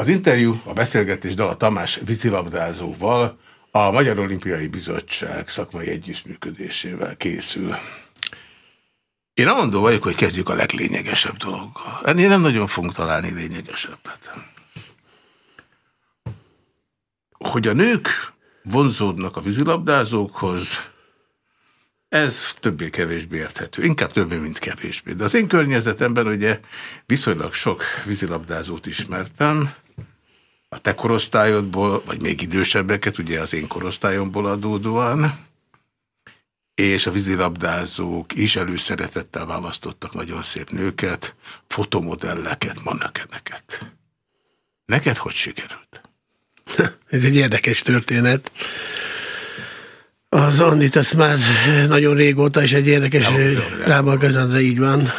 Az interjú, a beszélgetés Dala Tamás vízilabdázóval a Magyar Olimpiai Bizottság szakmai együttműködésével készül. Én amondó vagyok, hogy kezdjük a leglényegesebb dologgal. Ennél nem nagyon fogunk találni lényegesebbet. Hogy a nők vonzódnak a vízilabdázókhoz, ez többé-kevésbé érthető. Inkább többé, mint kevésbé. De az én környezetemben ugye viszonylag sok vízilabdázót ismertem, a te korosztályodból, vagy még idősebbeket, ugye az én korosztályomból adódóan, és a vízilabdázók is előszeretettel választottak nagyon szép nőket, fotomodelleket, mannekeneket. Neked hogy sikerült? Ez egy érdekes történet. Az Andit azt már nagyon régóta, és egy érdekes Rába Kazandra így van.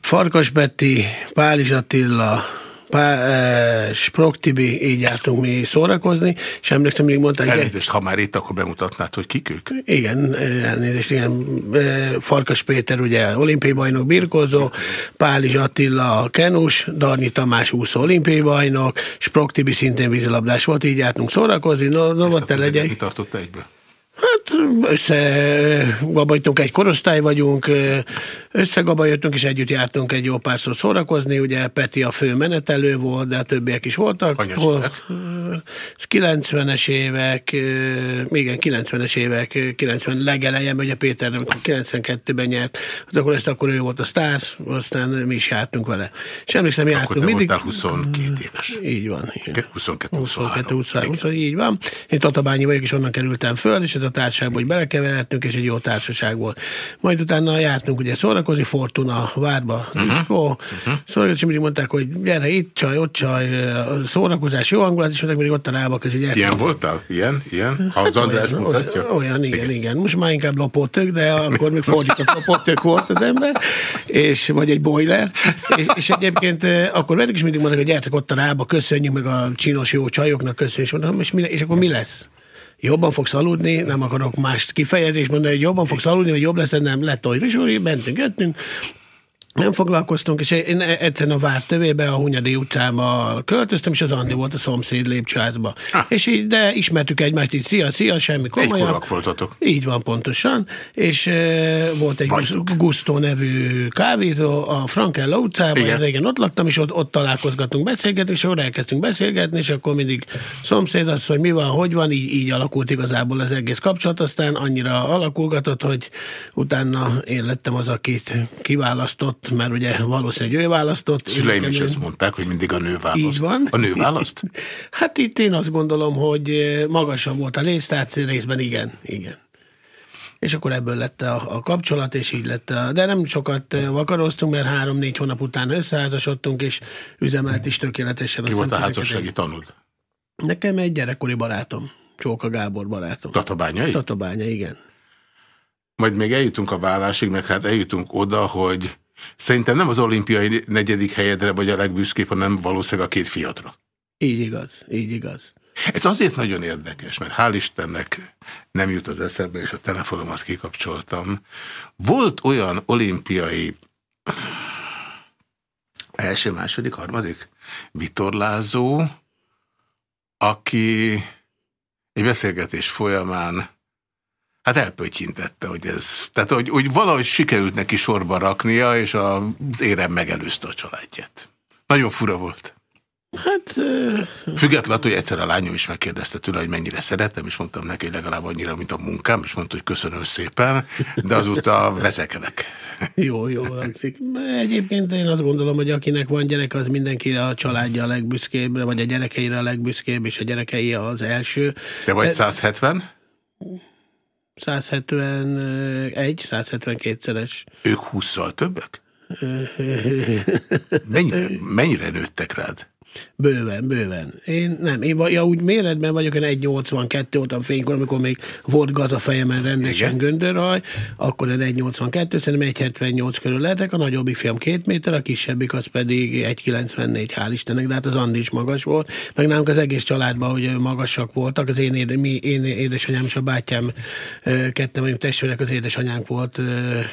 Farkas Betty, Pális Attila, Pá, Sprok Tibi, így jártunk mi szórakozni, és emlékszem, még mondták... Elnézést, ha már itt, akkor bemutatnád, hogy kik ők? Igen, elnézést, igen. Farkas Péter, ugye olimpiai bajnok birkózó, Pális Attila kenus, Darnyi Tamás úszó olimpiai bajnok, Sprok Tibi szintén vízilabdás volt, így jártunk szórakozni. No, no, Ezt a legyen. tartotta egybe? Hát összegabajtunk, egy korosztály vagyunk, összegabajottunk, és együtt jártunk egy jó párszor szórakozni. Ugye Peti a fő menetelő volt, de a többiek is voltak. Ez 90-es évek, igen, 90-es évek, 90 legelejem, ugye Péter 92-ben nyert, az akkor ezt akkor ő volt a sztár, aztán mi is jártunk vele. És emlékszem, akkor jártunk mindig. 22 éves. Így van. Igen. 22, 22 23. 22, így van. Én Tatabányi vagyok, és onnan kerültem föl, és ez a társaságba, hogy belekeveredtünk, és egy jó társaság volt. Majd utána jártunk ugye szórakozni, Fortuna, Várba, uh-huh. diszkó, uh-huh. szórakozni, mindig mondták, hogy gyere itt csaj, ott csaj, szórakozás, jó hangulat, és mindig ott a rába közé, gyere. Ilyen voltál? Ilyen? Ilyen? Ha az hát András olyan, mutatja? Olyan, igen, igen, igen. Most már inkább lopótök, de akkor még fordított lopótök volt az ember, és, vagy egy boiler, és, és egyébként akkor velük is mindig mondták, hogy gyertek ott a rába, köszönjük meg a csinos jó csajoknak, köszönjük, és, mondom, és, mi, és akkor mi lesz? Jobban fogsz aludni, nem akarok más kifejezést mondani, hogy jobban fogsz aludni, vagy jobb lesz, nem lett, hogy mentünk, jöttünk, nem foglalkoztunk, és én egyszerűen a vár tövébe, a Hunyadi utcába költöztem, és az Andi volt a szomszéd lépcsőházba. Ah. És így, de ismertük egymást így, szia, szia, semmi komolyabb. Egykorak voltatok. Így van, pontosan. És e, volt egy Vagytok. Gusto nevű kávézó a Frankella utcában, én régen ott laktam, és ott, ott találkozgatunk, beszélgetünk, és akkor elkezdtünk beszélgetni, és akkor mindig szomszéd az, hogy mi van, hogy van, így, így alakult igazából az egész kapcsolat, aztán annyira alakulgatott, hogy utána én lettem az, akit kiválasztott választott, mert ugye valószínűleg ő választott. Szüleim is ezt mondták, hogy mindig a nő választ. Így van. A nő választ? hát itt én azt gondolom, hogy magasabb volt a lész, tehát részben igen, igen. És akkor ebből lett a, a kapcsolat, és így lett a, De nem sokat vakaroztunk, mert három-négy hónap után összeházasodtunk, és üzemelt is tökéletesen. Ki volt a házassági tanúd? Nekem egy gyerekkori barátom. Csóka Gábor barátom. Tatabányai? Tatabánya, igen. Majd még eljutunk a vállásig, meg hát eljutunk oda, hogy Szerintem nem az olimpiai negyedik helyedre vagy a legbüszkébb, hanem valószínűleg a két fiadra. Így igaz, így igaz. Ez azért nagyon érdekes, mert hál' Istennek nem jut az eszembe, és a telefonomat kikapcsoltam. Volt olyan olimpiai első, második, harmadik vitorlázó, aki egy beszélgetés folyamán Hát elpötyintette, hogy ez... Tehát, hogy, hogy valahogy sikerült neki sorba raknia, és az érem megelőzte a családját. Nagyon fura volt. Hát... Függetlenül, hogy egyszer a lányom is megkérdezte tőle, hogy mennyire szeretem, és mondtam neki, hogy legalább annyira, mint a munkám, és mondta, hogy köszönöm szépen, de azóta vezekelek. jó, jó hangzik. Egyébként én azt gondolom, hogy akinek van gyerek, az mindenki a családja a legbüszkébb, vagy a gyerekeire a legbüszkébb, és a gyerekei az első. Te vagy 170? 171, 172-szeres. Ők 20-szal többek? mennyire, mennyire nőttek rád? Bőven, bőven. Én nem, én ja, úgy méretben vagyok, én 1,82 voltam fénykor, amikor még volt gaz a fejemen rendesen göndörraj, akkor én 1,82, szerintem 1,78 körül lehetek, a nagyobbik fiam két méter, a kisebbik az pedig 1,94, hál' Istennek, de hát az Andi is magas volt, meg nálunk az egész családban, hogy magasak voltak, az én, éde, mi, én édesanyám és a bátyám ketten vagyunk testvérek, az édesanyánk volt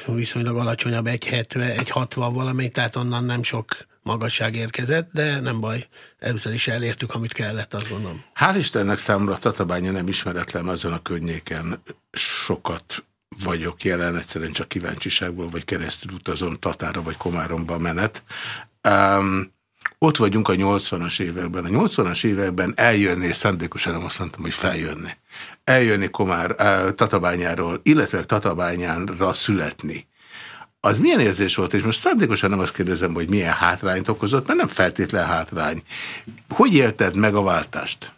viszonylag alacsonyabb, 1,70, 1,60 valamelyik, tehát onnan nem sok magasság érkezett, de nem baj, először is elértük, amit kellett, azt gondolom. Hál' Istennek számomra Tatabánya nem ismeretlen azon a környéken sokat vagyok jelen, egyszerűen csak kíváncsiságból, vagy keresztül utazom Tatára vagy Komáromba menet. Um, ott vagyunk a 80-as években. A 80-as években eljönni, szándékosan nem azt mondtam, hogy feljönni. Eljönni Komár, uh, Tatabányáról, illetve Tatabányánra születni. Az milyen érzés volt? És most szándékosan nem azt kérdezem, hogy milyen hátrányt okozott, mert nem feltétlen hátrány. Hogy élted meg a váltást?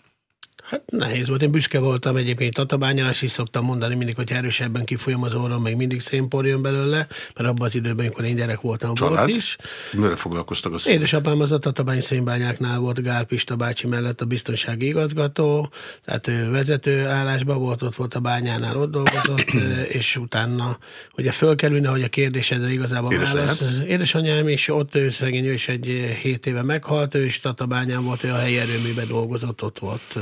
Hát nehéz volt. Én büszke voltam egyébként Tatabányára, és is szoktam mondani mindig, hogy erősebben kifolyam az orrom, még mindig szénpor jön belőle, mert abban az időben, amikor én gyerek voltam, Család? volt is. Mire foglalkoztak a szépen? Édesapám az a Tatabány szénbányáknál volt, Gál Pista bácsi mellett a biztonsági igazgató, tehát ő vezető állásban volt, ott volt a bányánál, ott dolgozott, és utána ugye fölkerülne, hogy a kérdésedre igazából válasz. Édesanyám is ott ő szegény, ő is egy hét éve meghalt, ő is Tatabányán volt, ő a helyi erőműben dolgozott, ott volt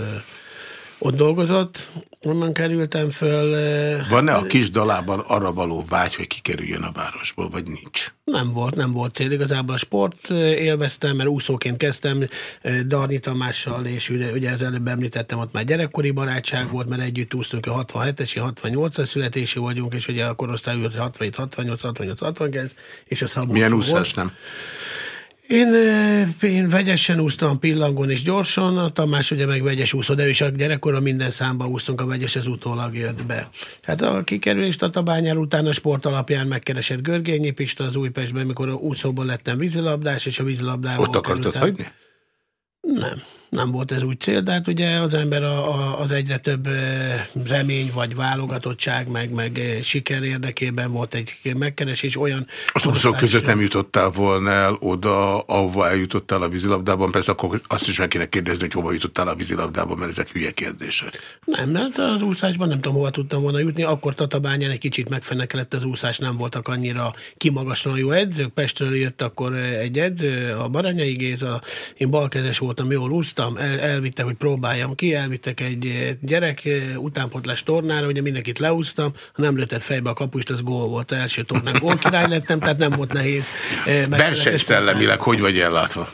ott dolgozott, onnan kerültem föl. Van-e a kis dalában arra való vágy, hogy kikerüljön a városból, vagy nincs? Nem volt, nem volt cél. Igazából a sport élveztem, mert úszóként kezdtem Darni Tamással, és ugye, ugye az előbb említettem, ott már gyerekkori barátság volt, mert együtt úsztunk a 67-es, 68-as születési vagyunk, és ugye a korosztály 67, 68, 68, 69, és a Szabolcs Milyen úszás nem? Én, én vegyesen úsztam pillangon és gyorsan, a Tamás ugye meg vegyes úszó, de is a gyerekkorban minden számba úsztunk, a vegyes az utólag jött be. Hát a kikerülés Tatabányára után a sport alapján megkeresett Görgényi Pista az Újpestben, mikor a úszóból lettem vízilabdás, és a vízilabdával Ott akartad hagyni? Nem nem volt ez úgy cél, de hát ugye az ember a, a, az egyre több remény vagy válogatottság, meg, meg siker érdekében volt egy megkeresés olyan... Az úszók között nem jutottál volna el oda, ahova eljutottál a vízilabdában, persze akkor azt is meg kéne kérdezni, hogy hova jutottál a vízilabdában, mert ezek hülye kérdések. Nem, mert az úszásban nem tudom, hova tudtam volna jutni, akkor Tatabányán egy kicsit megfenekelett az úszás, nem voltak annyira kimagasan jó edzők, Pestről jött akkor egy edző, a Baranyai Géza, én balkezes voltam, jól úsztam, hoztam, el, elvittek, hogy próbáljam ki, elvittek egy eh, gyerek eh, utánpotlás tornára, ugye mindenkit leúztam, ha nem lőtett fejbe a kapust, az gól volt, első tornán gól király lettem, tehát nem volt nehéz. Eh, Versenyszellemileg hogy vagy ellátva?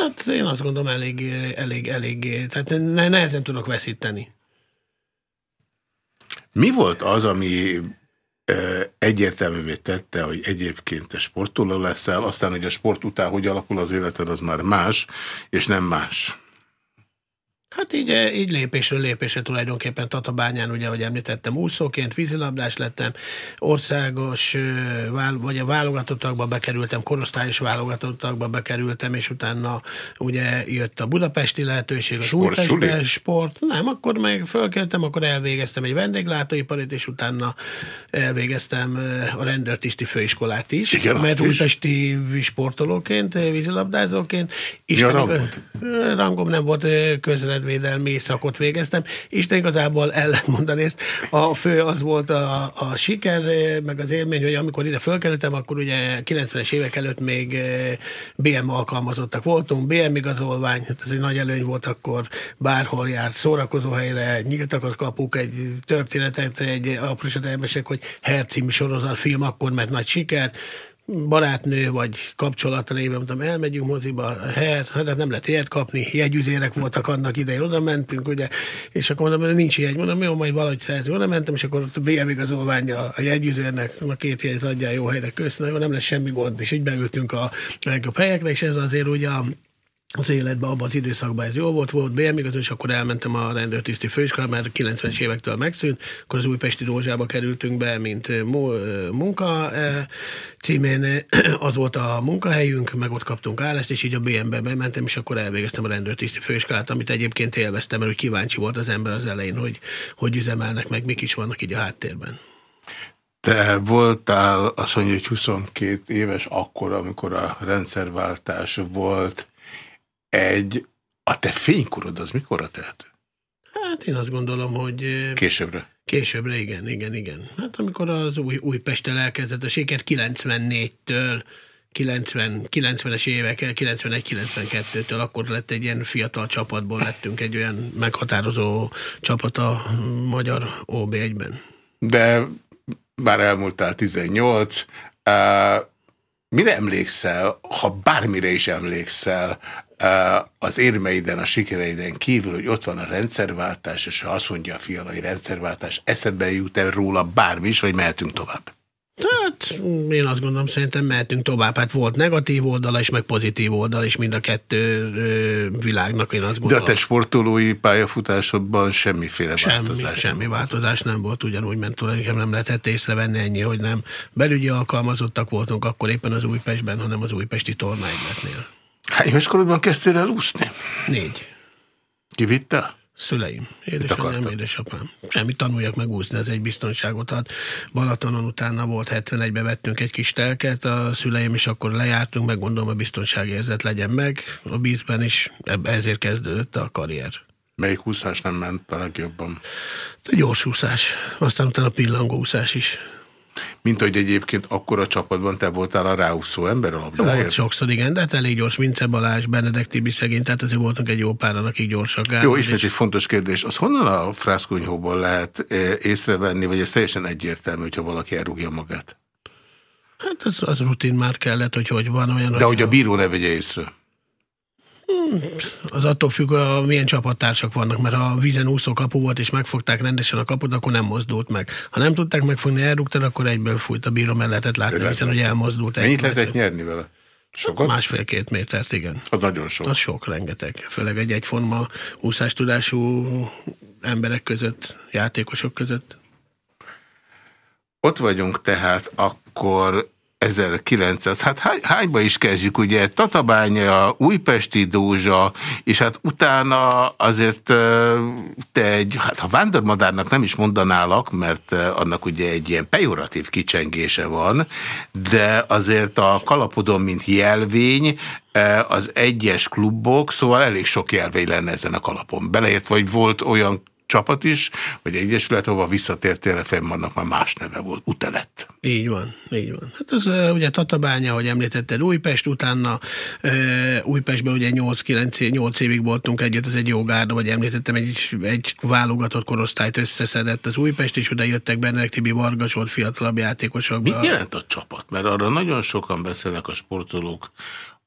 Hát én azt gondolom elég, elég, elég, tehát nehezen tudok veszíteni. Mi volt az, ami egyértelművé tette, hogy egyébként te sportoló leszel, aztán, hogy a sport után hogy alakul az életed, az már más, és nem más. Hát így, így lépésről lépésre tulajdonképpen Tatabányán, ugye, ahogy említettem, úszóként, vízilabdás lettem, országos, vagy a válogatottakba bekerültem, korosztályos válogatottakba bekerültem, és utána ugye jött a budapesti lehetőség, az Újpestben sport. Nem, akkor meg fölkeltem, akkor elvégeztem egy vendéglátóiparit, és utána elvégeztem a rendőrtiszti főiskolát is, Igen, mert újpesti sportolóként, vízilabdázóként. Mi a rangod? Rangom nem volt közre környezetvédelmi szakot végeztem. Isten igazából ellen mondani ezt. A fő az volt a, a siker, meg az élmény, hogy amikor ide fölkerültem, akkor ugye 90-es évek előtt még eh, BM alkalmazottak voltunk, BM igazolvány, hát ez egy nagy előny volt akkor, bárhol járt szórakozó helyre, nyíltak a kapuk, egy történetet, egy elmesek, hogy Hercimi sorozat film akkor mert nagy siker, barátnő vagy kapcsolatra mondtam, elmegyünk moziba, hát, hát nem lehet ilyet kapni, jegyüzérek voltak annak idején, oda mentünk, ugye, és akkor mondom, nincs jegy, mondom, jó, majd valahogy szerző, oda mentem, és akkor a BM igazolványa a jegyüzérnek, a két jegyet adjál jó helyre, köszönöm, nem lesz semmi gond, és így beültünk a legjobb helyekre, és ez azért ugye a az életben, abban az időszakban ez jó volt, volt BM igaz, és akkor elmentem a rendőrtiszti főiskola, mert 90-es évektől megszűnt, akkor az újpesti Rózsába kerültünk be, mint munka címén, az volt a munkahelyünk, meg ott kaptunk állást, és így a BM-be bementem, és akkor elvégeztem a rendőrtiszti főiskolát, amit egyébként élveztem, mert hogy kíváncsi volt az ember az elején, hogy hogy üzemelnek meg, mik is vannak így a háttérben. Te voltál, azt mondja, hogy 22 éves akkor, amikor a rendszerváltás volt, egy, a te fénykorod az mikorra tehető? Hát én azt gondolom, hogy... Későbbre? Későbbre, igen, igen, igen. Hát amikor az új, új Pestel elkezdett a siker 94-től 90, 90-es évekkel, 91-92-től, akkor lett egy ilyen fiatal csapatból lettünk egy olyan meghatározó csapat a magyar OB1-ben. De bár elmúltál 18, Mire emlékszel, ha bármire is emlékszel, az érmeiden, a sikereiden kívül, hogy ott van a rendszerváltás, és ha azt mondja a fialai rendszerváltás, eszedbe jut el róla bármi is, vagy mehetünk tovább? Hát én azt gondolom, szerintem mehetünk tovább. Hát volt negatív oldala is, meg pozitív oldala is mind a kettő világnak, én azt gondolom. De a te sportolói pályafutásodban semmiféle semmi, változás Semmi változás nem volt, ugyanúgy ment tulajdonképpen nem lehetett észrevenni ennyi, hogy nem belügyi alkalmazottak voltunk akkor éppen az Újpestben, hanem az újpesti tornáigletnél. Hány éves korodban kezdtél el úszni? Négy. Ki vitte? Szüleim, édesanyám, édesapám. Semmi tanuljak meg úszni, ez egy biztonságot ad. Balatonon utána volt, 71-ben vettünk egy kis telket, a szüleim is akkor lejártunk, meg gondolom a biztonságérzet legyen meg. A bízben is ezért kezdődött a karrier. Melyik úszás nem ment a legjobban? A gyors úszás, aztán utána a pillangó úszás is. Mint hogy egyébként akkor a csapatban te voltál a ráúszó ember a labdáért? Volt sokszor, igen, de hát elég gyors. Vince Balázs, Benedek Tibi szegény, tehát azért voltunk egy jó páran, akik gyorsak. Jó, ismét és... egy fontos kérdés. Az honnan a frászkonyhóból lehet eh, észrevenni, vagy ez teljesen egyértelmű, hogyha valaki elrúgja magát? Hát az, az rutin már kellett, hogy hogy van olyan... De hogy a bíró ne vegye észre. Az attól függ, a, milyen csapattársak vannak, mert ha a vízen úszó kapu volt, és megfogták rendesen a kaput, akkor nem mozdult meg. Ha nem tudták megfogni, elrúgtad, akkor egyből fújt a bíró, mert lehetett látni, hiszen hogy elmozdult. Mennyit lehetett nyerni vele? Sokat? Másfél-két métert, igen. Az nagyon sok. Az sok, rengeteg. Főleg egy egyforma úszástudású emberek között, játékosok között. Ott vagyunk tehát akkor 1900, hát hány, hányba is kezdjük, ugye Tatabánya, Újpesti Dózsa, és hát utána azért te egy, hát ha vándormadárnak nem is mondanálak, mert annak ugye egy ilyen pejoratív kicsengése van, de azért a kalapodon, mint jelvény, az egyes klubok, szóval elég sok jelvény lenne ezen a kalapon. Beleért, vagy volt olyan csapat is, vagy egyesület, ahova visszatértél, vannak már más neve volt, Utelet. Így van, így van. Hát az ugye Tatabánya, ahogy említetted, Újpest, utána Újpestben ugye 8-9 8 évig voltunk együtt, ez egy jó gárda, vagy említettem, egy, egy válogatott korosztályt összeszedett az Újpest, és oda jöttek Benedek Tibi Vargas volt fiatalabb játékosok. Mit jelent a csapat? Mert arra nagyon sokan beszélnek a sportolók,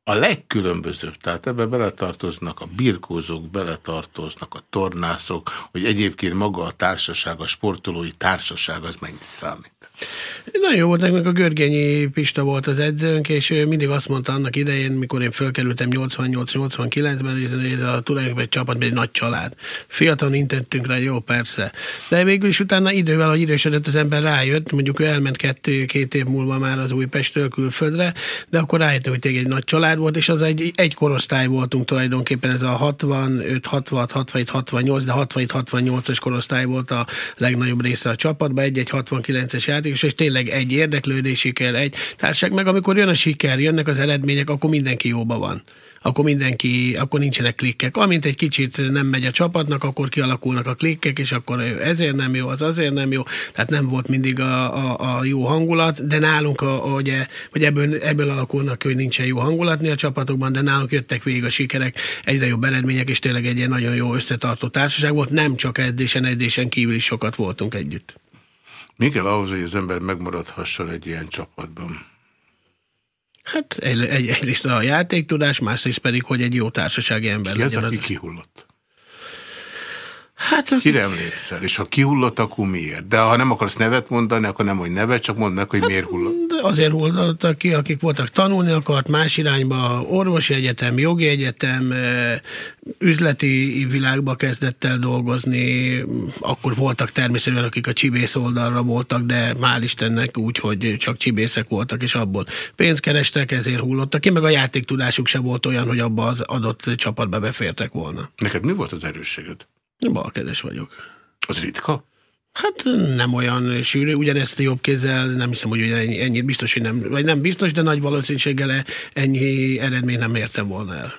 a legkülönbözőbb, tehát ebbe beletartoznak a birkózók, beletartoznak a tornászok, hogy egyébként maga a társaság, a sportolói társaság az mennyit számít. Nagyon jó volt, nekünk a Görgényi Pista volt az edzőnk, és ő mindig azt mondta annak idején, mikor én fölkerültem 88-89-ben, hogy ez a tulajdonképpen egy csapat, egy nagy család. Fiatal intettünk rá, jó, persze. De végül is utána idővel, hogy idősödött az ember rájött, mondjuk ő elment kettő-két év múlva már az Újpestről külföldre, de akkor rájött, hogy tényleg egy nagy család volt, és az egy, egy korosztály voltunk tulajdonképpen, ez a 65, 66, 67, 68, de 67-68-as korosztály volt a legnagyobb része a csapatban, egy-egy 69-es játékos, és tényleg egy érdeklődés siker, egy társaság, meg amikor jön a siker, jönnek az eredmények, akkor mindenki jóba van akkor mindenki, akkor nincsenek klikkek. Amint egy kicsit nem megy a csapatnak, akkor kialakulnak a klikkek, és akkor ezért nem jó, az azért nem jó. Tehát nem volt mindig a, a, a jó hangulat, de nálunk, a, a, ugye, vagy ebből, ebből alakulnak ki, hogy nincsen jó hangulatni a csapatokban, de nálunk jöttek végig a sikerek, egyre jobb eredmények, és tényleg egy ilyen nagyon jó összetartó társaság volt. Nem csak edzésen, edzésen kívül is sokat voltunk együtt. Mi kell ahhoz, hogy az ember megmaradhasson egy ilyen csapatban? Hát egy, egy, egyrészt a játéktudás, másrészt pedig, hogy egy jó társasági ember Ki az, legyen. aki kihullott? Hát, Kire emlékszel? És ha kihullott, akkor miért? De ha nem akarsz nevet mondani, akkor nem, hogy nevet, csak mondd meg, hogy hát, miért hullott. De azért hullottak ki, akik voltak tanulni akart, más irányba, orvosi egyetem, jogi egyetem, üzleti világba kezdett el dolgozni, akkor voltak természetesen, akik a csibész oldalra voltak, de hál' Istennek úgy, hogy csak csibészek voltak, és abból pénzt kerestek, ezért hullottak ki, meg a játéktudásuk se volt olyan, hogy abba az adott csapatba befértek volna. Neked mi volt az erősséged? Balkedes vagyok. Az ritka? Hát nem olyan sűrű, ugyanezt jobb kézzel nem hiszem, hogy ennyi, ennyit biztos, hogy nem, vagy nem biztos, de nagy valószínűséggel ennyi eredmény nem értem volna el.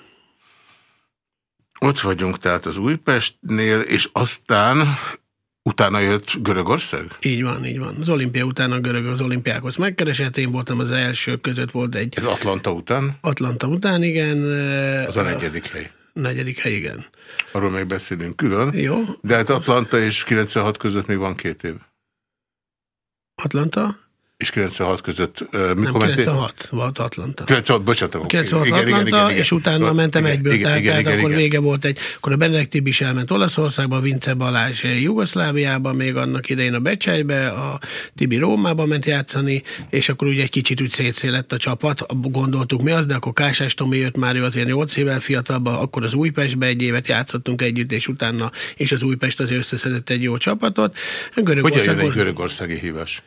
Ott vagyunk tehát az Újpestnél, és aztán utána jött Görögország? Így van, így van. Az olimpia után a görög az olimpiákhoz megkeresett, én voltam az első között, volt egy... Ez Atlanta után? Atlanta után, igen. Az a negyedik hely negyedik hely, igen. Arról még beszélünk külön. Jó. De hát Atlanta és 96 között még van két év. Atlanta? És 96 között uh, mikor Nem, 96 volt Atlanta. 96, bocsánat. 96 igen, Atlanta, igen, igen, és utána igen, mentem igen, egyből, igen, tehát, igen, tehát igen, akkor igen. vége volt egy, akkor a Benedek Tibis elment Olaszországba, Vince Balázs Jugoszláviába, még annak idején a Becsejbe, a Tibi Rómába ment játszani, és akkor ugye egy kicsit úgy szétszélett a csapat, gondoltuk mi az, de akkor Kásás Tomi jött már, ő azért 8 évvel fiatalba, akkor az Újpestbe egy évet játszottunk együtt, és utána, és az Újpest azért összeszedett egy jó csapatot. Hogyan jön egy görögországi hívás?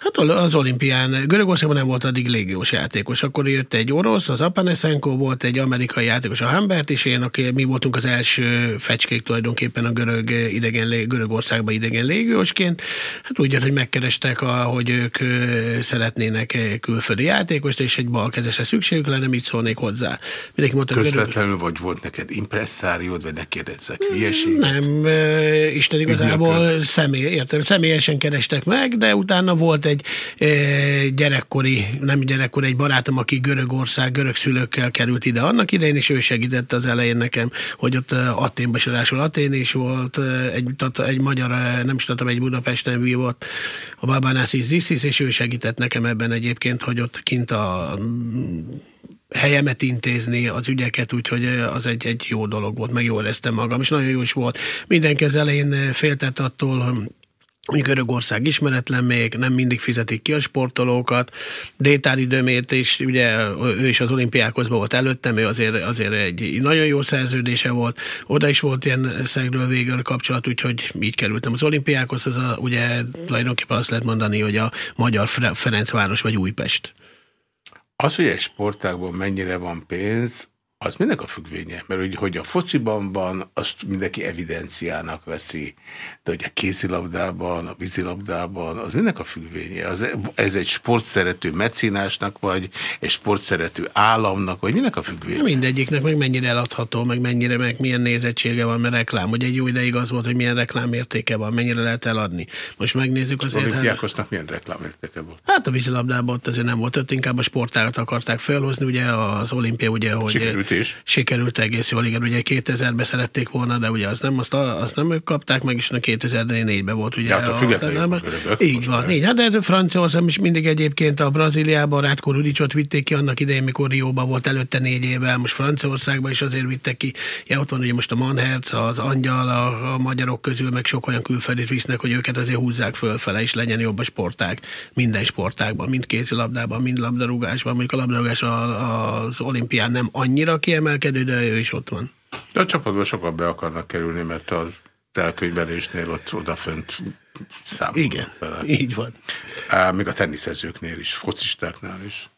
Hát az olimpián, Görögországban nem volt addig légiós játékos. Akkor jött egy orosz, az Apanesenko volt, egy amerikai játékos, a Humbert is, én, aki, mi voltunk az első fecskék tulajdonképpen a görög idegen, Görögországban idegen légiósként. Hát úgy jött, hogy megkerestek, a, hogy ők szeretnének külföldi játékost, és egy balkezesre szükségük lenne, mit szólnék hozzá. Mindenki mondta, Közvetlenül görög... vagy volt neked impresszáriód, vagy ne kérdezzek hülyeség? Nem, Isten igazából személy, értem, személyesen kerestek meg, de utána volt egy gyerekkori, nem gyerekkori, egy barátom, aki Görögország, görög szülőkkel került ide annak idején, és ő segített az elején nekem, hogy ott Aténba is rásul Atén is volt, egy, egy magyar, nem is tudom, egy Budapesten vívott, a Babánászis Ziszis, és ő segített nekem ebben egyébként, hogy ott kint a helyemet intézni, az ügyeket, úgyhogy az egy, egy jó dolog volt, meg jól éreztem magam, és nagyon jó is volt. Mindenki az elején féltett attól, Görögország ismeretlen még, nem mindig fizetik ki a sportolókat. Détár időmét is, ugye ő is az olimpiákhoz volt előttem, ő azért, azért egy nagyon jó szerződése volt. Oda is volt ilyen szegről végül kapcsolat, úgyhogy így kerültem az olimpiákhoz. Ez a, ugye tulajdonképpen azt lehet mondani, hogy a magyar Ferencváros vagy Újpest. Az, hogy egy sportágban mennyire van pénz, az minek a függvénye? Mert hogy, hogy a fociban van, azt mindenki evidenciának veszi, de hogy a kézilabdában, a vízilabdában, az minek a függvénye? Az, ez egy sportszerető mecénásnak, vagy egy sportszerető államnak, vagy minek a függvénye? Mindegyiknek meg mennyire eladható, meg mennyire, meg milyen nézettsége van, mert reklám. Hogy egy jó ideig az volt, hogy milyen reklámértéke van, mennyire lehet eladni. Most megnézzük azért. A olimpiákosnak milyen reklámértéke volt? Hát a vízilabdában ott azért nem volt, ott inkább a sportágat akarták felhozni, ugye az olimpia, ugye, hogy Sikerült is. Sikerült egész jól, igen, ugye 2000-ben szerették volna, de ugye az nem, azt, azt nem ők kapták meg, és a 2004-ben volt ugye. Hát a, a Így van, így, hát de Franciaország is mindig egyébként a Brazíliában Rátko Rudicsot vitték ki annak idején, mikor Rióban volt előtte négy évvel, most Franciaországban is azért vittek ki. Ja, ott van ugye most a Manherz, az Angyal, a, a magyarok közül meg sok olyan külföldit visznek, hogy őket azért húzzák fölfele, és legyen jobb a sportág. Minden sportágban, mind kézilabdában, mind labdarúgásban. Mondjuk a labdarúgás az olimpián nem annyira kiemelkedő, de ő is ott van. De a csapatban sokan be akarnak kerülni, mert a elkönyvelésnél ott odafönt számolnak Igen, vele. így van. Még a teniszezőknél is, focistáknál is.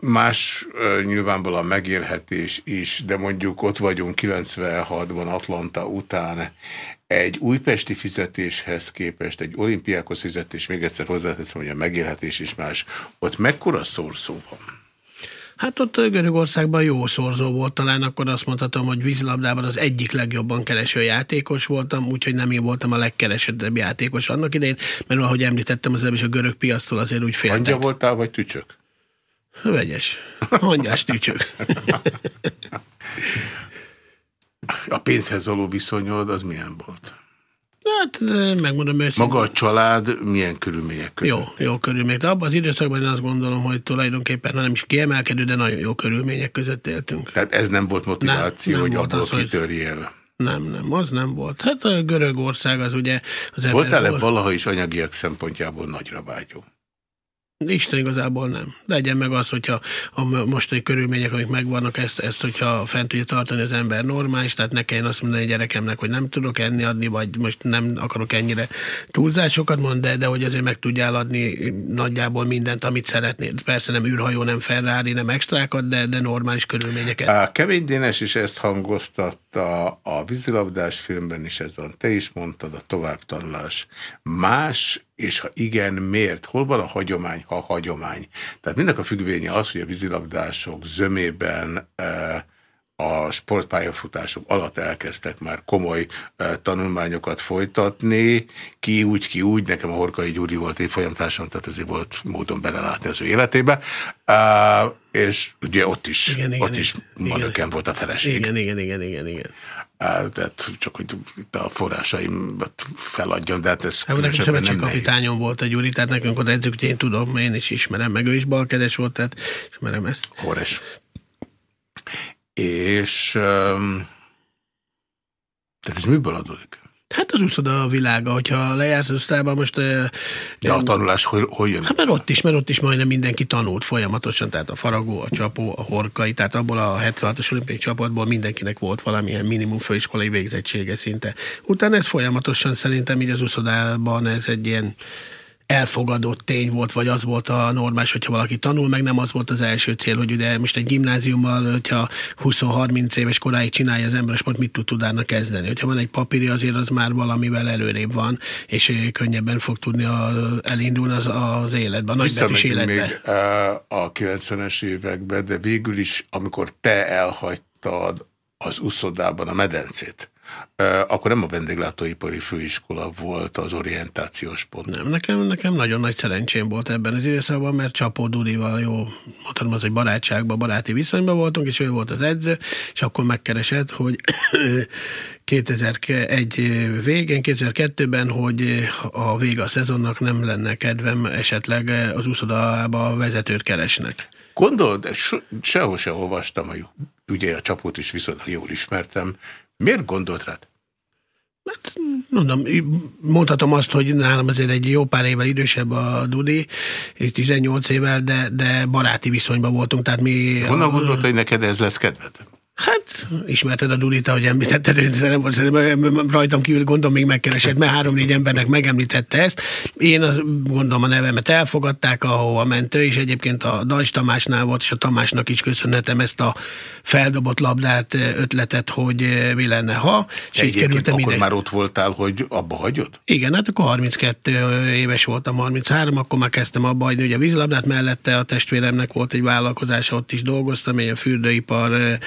Más nyilvánvalóan megélhetés is, de mondjuk ott vagyunk 96-ban Atlanta után egy újpesti fizetéshez képest, egy olimpiákhoz fizetés, még egyszer hozzáteszem, hogy a megélhetés is más. Ott mekkora szórszó van? Hát ott Görögországban jó szorzó volt, talán akkor azt mondhatom, hogy vízlabdában az egyik legjobban kereső játékos voltam, úgyhogy nem én voltam a legkeresettebb játékos annak idején, mert ahogy említettem, az is a görög piasztól azért úgy féltek. Hangya voltál, vagy tücsök? Vegyes. Hangyás tücsök. a pénzhez való viszonyod az milyen volt? Hát megmondom őszintén. Maga a család milyen körülmények között? Jó, jó körülmények. De abban az időszakban én azt gondolom, hogy tulajdonképpen nem is kiemelkedő, de nagyon jó körülmények között éltünk. Tehát ez nem volt motiváció, nem, nem hogy abból az, kitörjél? Nem, nem, az nem volt. Hát a Görögország az ugye... Az Voltál-e valaha is anyagiak szempontjából nagyra vágyó? Isten igazából nem. Legyen meg az, hogyha a mostani körülmények, amik megvannak, ezt, ezt hogyha fent tudja tartani az ember normális, tehát ne kelljen azt mondani a gyerekemnek, hogy nem tudok enni adni, vagy most nem akarok ennyire túlzásokat mondani, de, de hogy azért meg tudjál adni nagyjából mindent, amit szeretnél. Persze nem űrhajó, nem Ferrari, nem extrákat, de, de normális körülményeket. A Kevin Dénes is ezt hangoztatta, a vízilabdás filmben is ez van. Te is mondtad, a továbbtanulás. Más és ha igen, miért? Hol van a hagyomány, ha a hagyomány? Tehát mindnek a függvénye az, hogy a vízilabdások zömében e, a sportpályafutások alatt elkezdtek már komoly tanulmányokat folytatni, ki úgy, ki úgy, nekem a Horkai Gyuri volt évfolyamtársam, tehát ezért volt módon belelátni az ő életébe, és ugye ott is, igen, igen, ott is manöken volt a feleség. Igen, igen, igen, igen, igen. Tehát csak hogy itt a forrásaimat feladjon, de hát ez hát, nekem nem kapitányom volt a Gyuri, tehát nekünk ott edzők, én tudom, én is ismerem, meg ő is balkedes volt, tehát ismerem ezt. Hores. És tehát ez miből adódik? Hát az úszoda a világa, hogyha lejársz osztályban most... De a tanulás hol, hol jön? Hát mert ott is, mert ott is majdnem mindenki tanult folyamatosan, tehát a faragó, a csapó, a horkai, tehát abból a 76-os olimpiai csapatból mindenkinek volt valamilyen minimum főiskolai végzettsége szinte. Utána ez folyamatosan szerintem így az úszodában ez egy ilyen elfogadott tény volt, vagy az volt a normális, hogyha valaki tanul, meg nem az volt az első cél, hogy ugye most egy gimnáziummal, hogyha 20-30 éves koráig csinálja az ember sport, mit tud utána kezdeni. Hogyha van egy papíri, azért az már valamivel előrébb van, és könnyebben fog tudni a, elindulni az, az életben, a nagybetűs életben. még a 90-es években, de végül is, amikor te elhagytad az uszodában a medencét, akkor nem a vendéglátóipari főiskola volt az orientációs pont. Nem, nekem, nekem nagyon nagy szerencsém volt ebben az időszakban, mert Csapó Dudival jó, mondhatom az, hogy barátságban, baráti viszonyban voltunk, és ő volt az edző, és akkor megkeresett, hogy 2001 végén, 2002-ben, hogy a vége a szezonnak nem lenne kedvem, esetleg az úszodába vezetőt keresnek. Gondolod, sehol se olvastam, hogy ugye a csapót is viszonylag jól ismertem, Miért gondolt rád? Hát, mondom, mondhatom azt, hogy nálam azért egy jó pár évvel idősebb a Dudi, 18 évvel, de, de baráti viszonyban voltunk, tehát mi... Honnan gondolt, hogy neked ez lesz kedved? Hát, ismerted a Dulita, hogy említetted, nem volt szerintem rajtam kívül gondolom még megkeresett, mert három-négy embernek megemlítette ezt. Én az, gondolom a nevemet elfogadták, ahova ment ő, és egyébként a Dajs Tamásnál volt, és a Tamásnak is köszönhetem ezt a feldobott labdát, ötletet, hogy mi lenne, ha. És így kerültem akkor ide. már ott voltál, hogy abba hagyod? Igen, hát akkor 32 éves voltam, 33, akkor már kezdtem abba hagyni, ugye a vízlabdát mellette a testvéremnek volt egy vállalkozása, ott is dolgoztam, ilyen fürdőipar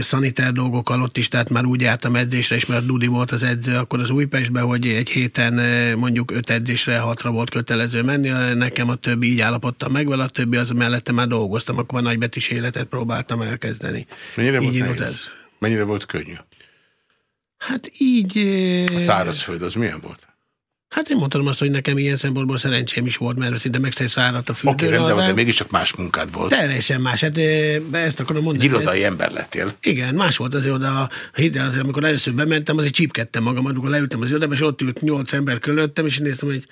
szanitár dolgokkal ott is, tehát már úgy jártam edzésre, és mert Dudi volt az edző, akkor az Újpestben, hogy egy héten mondjuk öt edzésre, hatra volt kötelező menni, nekem a többi így állapodtam meg vele, a többi az mellette már dolgoztam, akkor már nagybetűs életet próbáltam elkezdeni. Mennyire így volt ez? Mennyire volt könnyű? Hát így... A szárazföld az milyen volt? Hát én mondtam azt, hogy nekem ilyen szempontból szerencsém is volt, mert szinte megszáradt a fürdő. Oké, okay, rendben, de mégiscsak más munkád volt. Teljesen más, hát ezt akarom mondani. Egy irodai ember lettél. Igen, más volt azért oda a hidel, azért amikor először bementem, azért csípkedtem magam, amikor leültem az irodába, és ott ült nyolc ember körülöttem, és néztem, hogy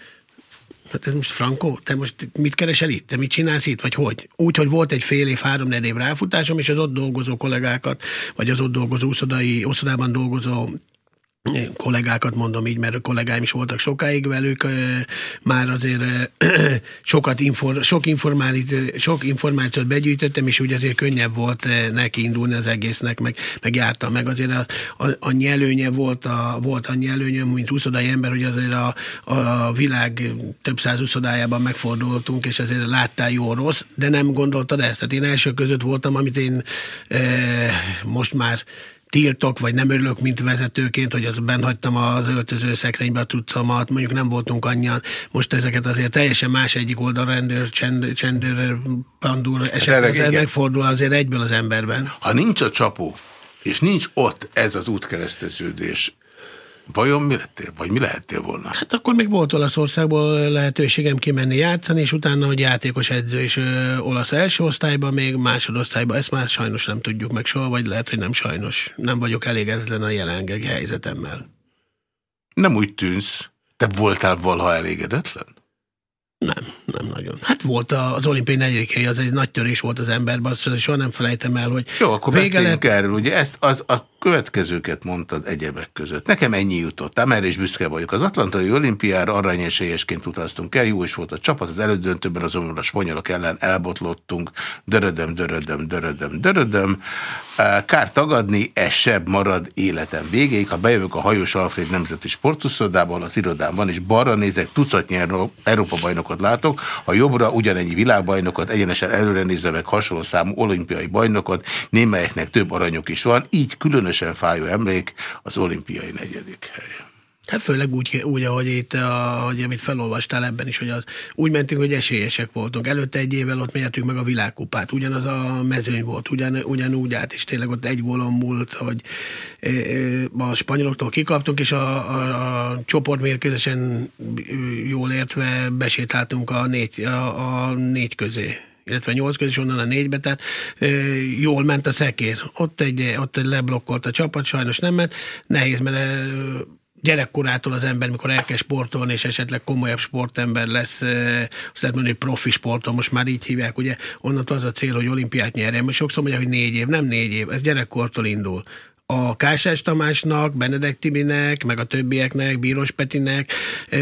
Hát ez most Franco, te most mit keresel itt? Te mit csinálsz itt? Vagy hogy? Úgy, hogy volt egy fél év, három év ráfutásom, és az ott dolgozó kollégákat, vagy az ott dolgozó úszodai, úszodában dolgozó kollégákat mondom így, mert a kollégáim is voltak sokáig velük, már azért sokat infor, sok, sok információt begyűjtöttem, és úgy azért könnyebb volt neki indulni az egésznek, meg, meg jártam meg. Azért a, a, annyi előnye volt, a, volt annyi előnye, mint úszodai ember, hogy azért a, a világ több száz úszodájában megfordultunk, és azért láttál jó rossz, de nem gondoltad ezt. Tehát én első között voltam, amit én e, most már tiltok, vagy nem örülök, mint vezetőként, hogy az benhagytam az öltöző szekrénybe a cuccomat, mondjuk nem voltunk annyian. Most ezeket azért teljesen más egyik oldal rendőr, csend, csendőr, pandúr hát esetleg azért megfordul azért egyből az emberben. Ha nincs a csapó, és nincs ott ez az útkereszteződés, Vajon mi lettél? Vagy mi lehettél volna? Hát akkor még volt Olaszországból lehetőségem kimenni játszani, és utána, hogy játékos edző is olasz első osztályban, még másodosztályban. Ezt már sajnos nem tudjuk meg soha, vagy lehet, hogy nem sajnos. Nem vagyok elégedetlen a jelenlegi helyzetemmel. Nem úgy tűnsz. Te voltál valaha elégedetlen? Nem, nem nagyon. Hát volt az olimpiai negyedik hely, az egy nagy törés volt az emberben, azt soha nem felejtem el, hogy Jó, akkor vége lett... erről. Ugye ezt, az, a következőket mondtad egyebek között. Nekem ennyi jutott, ám erre is büszke vagyok. Az Atlantai olimpiára aranyesélyesként utaztunk el, jó is volt a csapat, az elődöntőben azonban a spanyolok ellen elbotlottunk, dörödöm, dörödöm, dörödöm, dörödöm. Kár tagadni, ez sebb marad életem végéig. Ha bejövök a Hajós Alfred Nemzeti Sportuszodából, az irodám van, és balra nézek, tucatnyi Európa bajnokot látok, ha jobbra ugyanennyi világbajnokot, egyenesen előre nézve meg hasonló számú olimpiai bajnokot, némelyeknek több aranyok is van, így különösen fájó emlék az olimpiai negyedik hely. Hát főleg úgy, úgy ahogy itt, ahogy amit felolvastál ebben is, hogy az úgy mentünk, hogy esélyesek voltunk. Előtte egy évvel ott mértük meg a világkupát. Ugyanaz a mezőny volt, ugyan, ugyanúgy át, és tényleg ott egy gólon múlt, hogy a spanyoloktól kikaptunk, és a, a, a csoportmérkőzésen jól értve besétáltunk a négy, a, a négy közé illetve nyolc közé, és onnan a négybe, tehát e, jól ment a szekér. Ott egy, ott egy leblokkolt a csapat, sajnos nem ment. Nehéz, mert gyerekkorától az ember, mikor elkezd sportolni, és esetleg komolyabb sportember lesz, azt lehet mondani, hogy profi sportol, most már így hívják, ugye onnantól az a cél, hogy olimpiát nyerjen. Most sokszor mondják, hogy négy év, nem négy év, ez gyerekkortól indul a Kásás Tamásnak, Benedek Timinek, meg a többieknek, Bíros Petinek,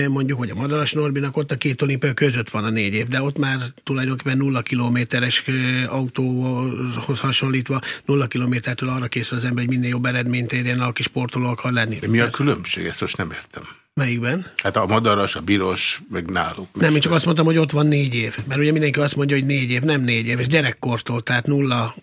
mondjuk, hogy a Madaras Norbinak ott a két olimpia között van a négy év, de ott már tulajdonképpen nulla kilométeres autóhoz hasonlítva, nulla kilométertől arra készül az ember, hogy minél jobb eredményt érjen, aki sportoló akar lenni. De mi a különbség? Ezt most nem értem. Melyikben? Hát a madaras, a bíros, meg náluk. Nem, én csak azt mondtam, hogy ott van négy év. Mert ugye mindenki azt mondja, hogy négy év, nem négy év, ez gyerekkortól, tehát nulla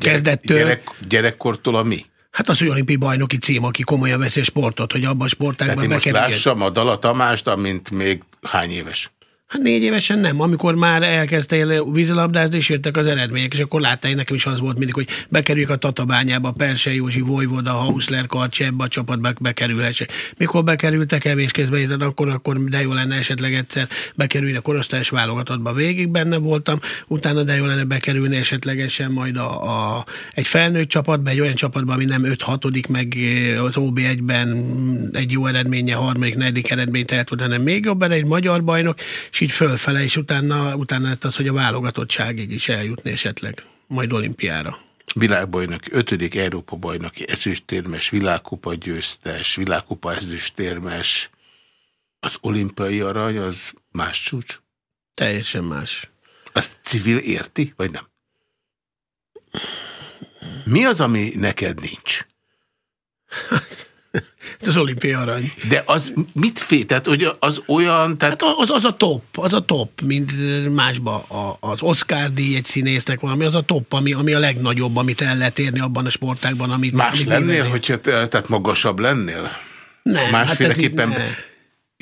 kezdettől. Gyerek, gyerekkortól a mi? Hát az, hogy olimpiai bajnoki cím, aki komolyan veszi a sportot, hogy abban a sportágban hát most lássam a Dala Tamást, amint még hány éves? Hát négy évesen nem, amikor már elkezdtél vízilabdázni, és jöttek az eredmények, és akkor láttál, nekem is az volt mindig, hogy bekerüljük a Tatabányába, Perse Józsi, Vojvoda, Hausler, Karcsi, ebbe a csapatba bekerülhesse. Mikor bekerültek kevés közben, akkor, akkor de jó lenne esetleg egyszer bekerülni a korosztályos válogatottba. Végig benne voltam, utána de jó lenne bekerülni esetlegesen majd a, a, egy felnőtt csapatba, egy olyan csapatba, ami nem 5-6 meg az OB1-ben egy jó eredménye, harmadik, negyedik eredményt el tud, hanem még jobb, egy magyar bajnok, és és így fölfele, és utána, utána lett az, hogy a válogatottságig is eljutni esetleg, majd olimpiára. Világbajnoki, ötödik Európa bajnoki ezüstérmes, világkupa győztes, világkupa ezüstérmes, az olimpiai arany az más csúcs? Teljesen más. Azt civil érti, vagy nem? Mi az, ami neked nincs? Az olimpia arany. De az mit fél? Tehát hogy az olyan... Tehát... Hát az, az a top, az a top, mint másba a, az Oscar díj egy színésznek valami, az a top, ami, ami a legnagyobb, amit el lehet érni abban a sportágban, amit... Más amit lennél, hogyha te, tehát magasabb lennél? Nem. Másféleképpen... Hát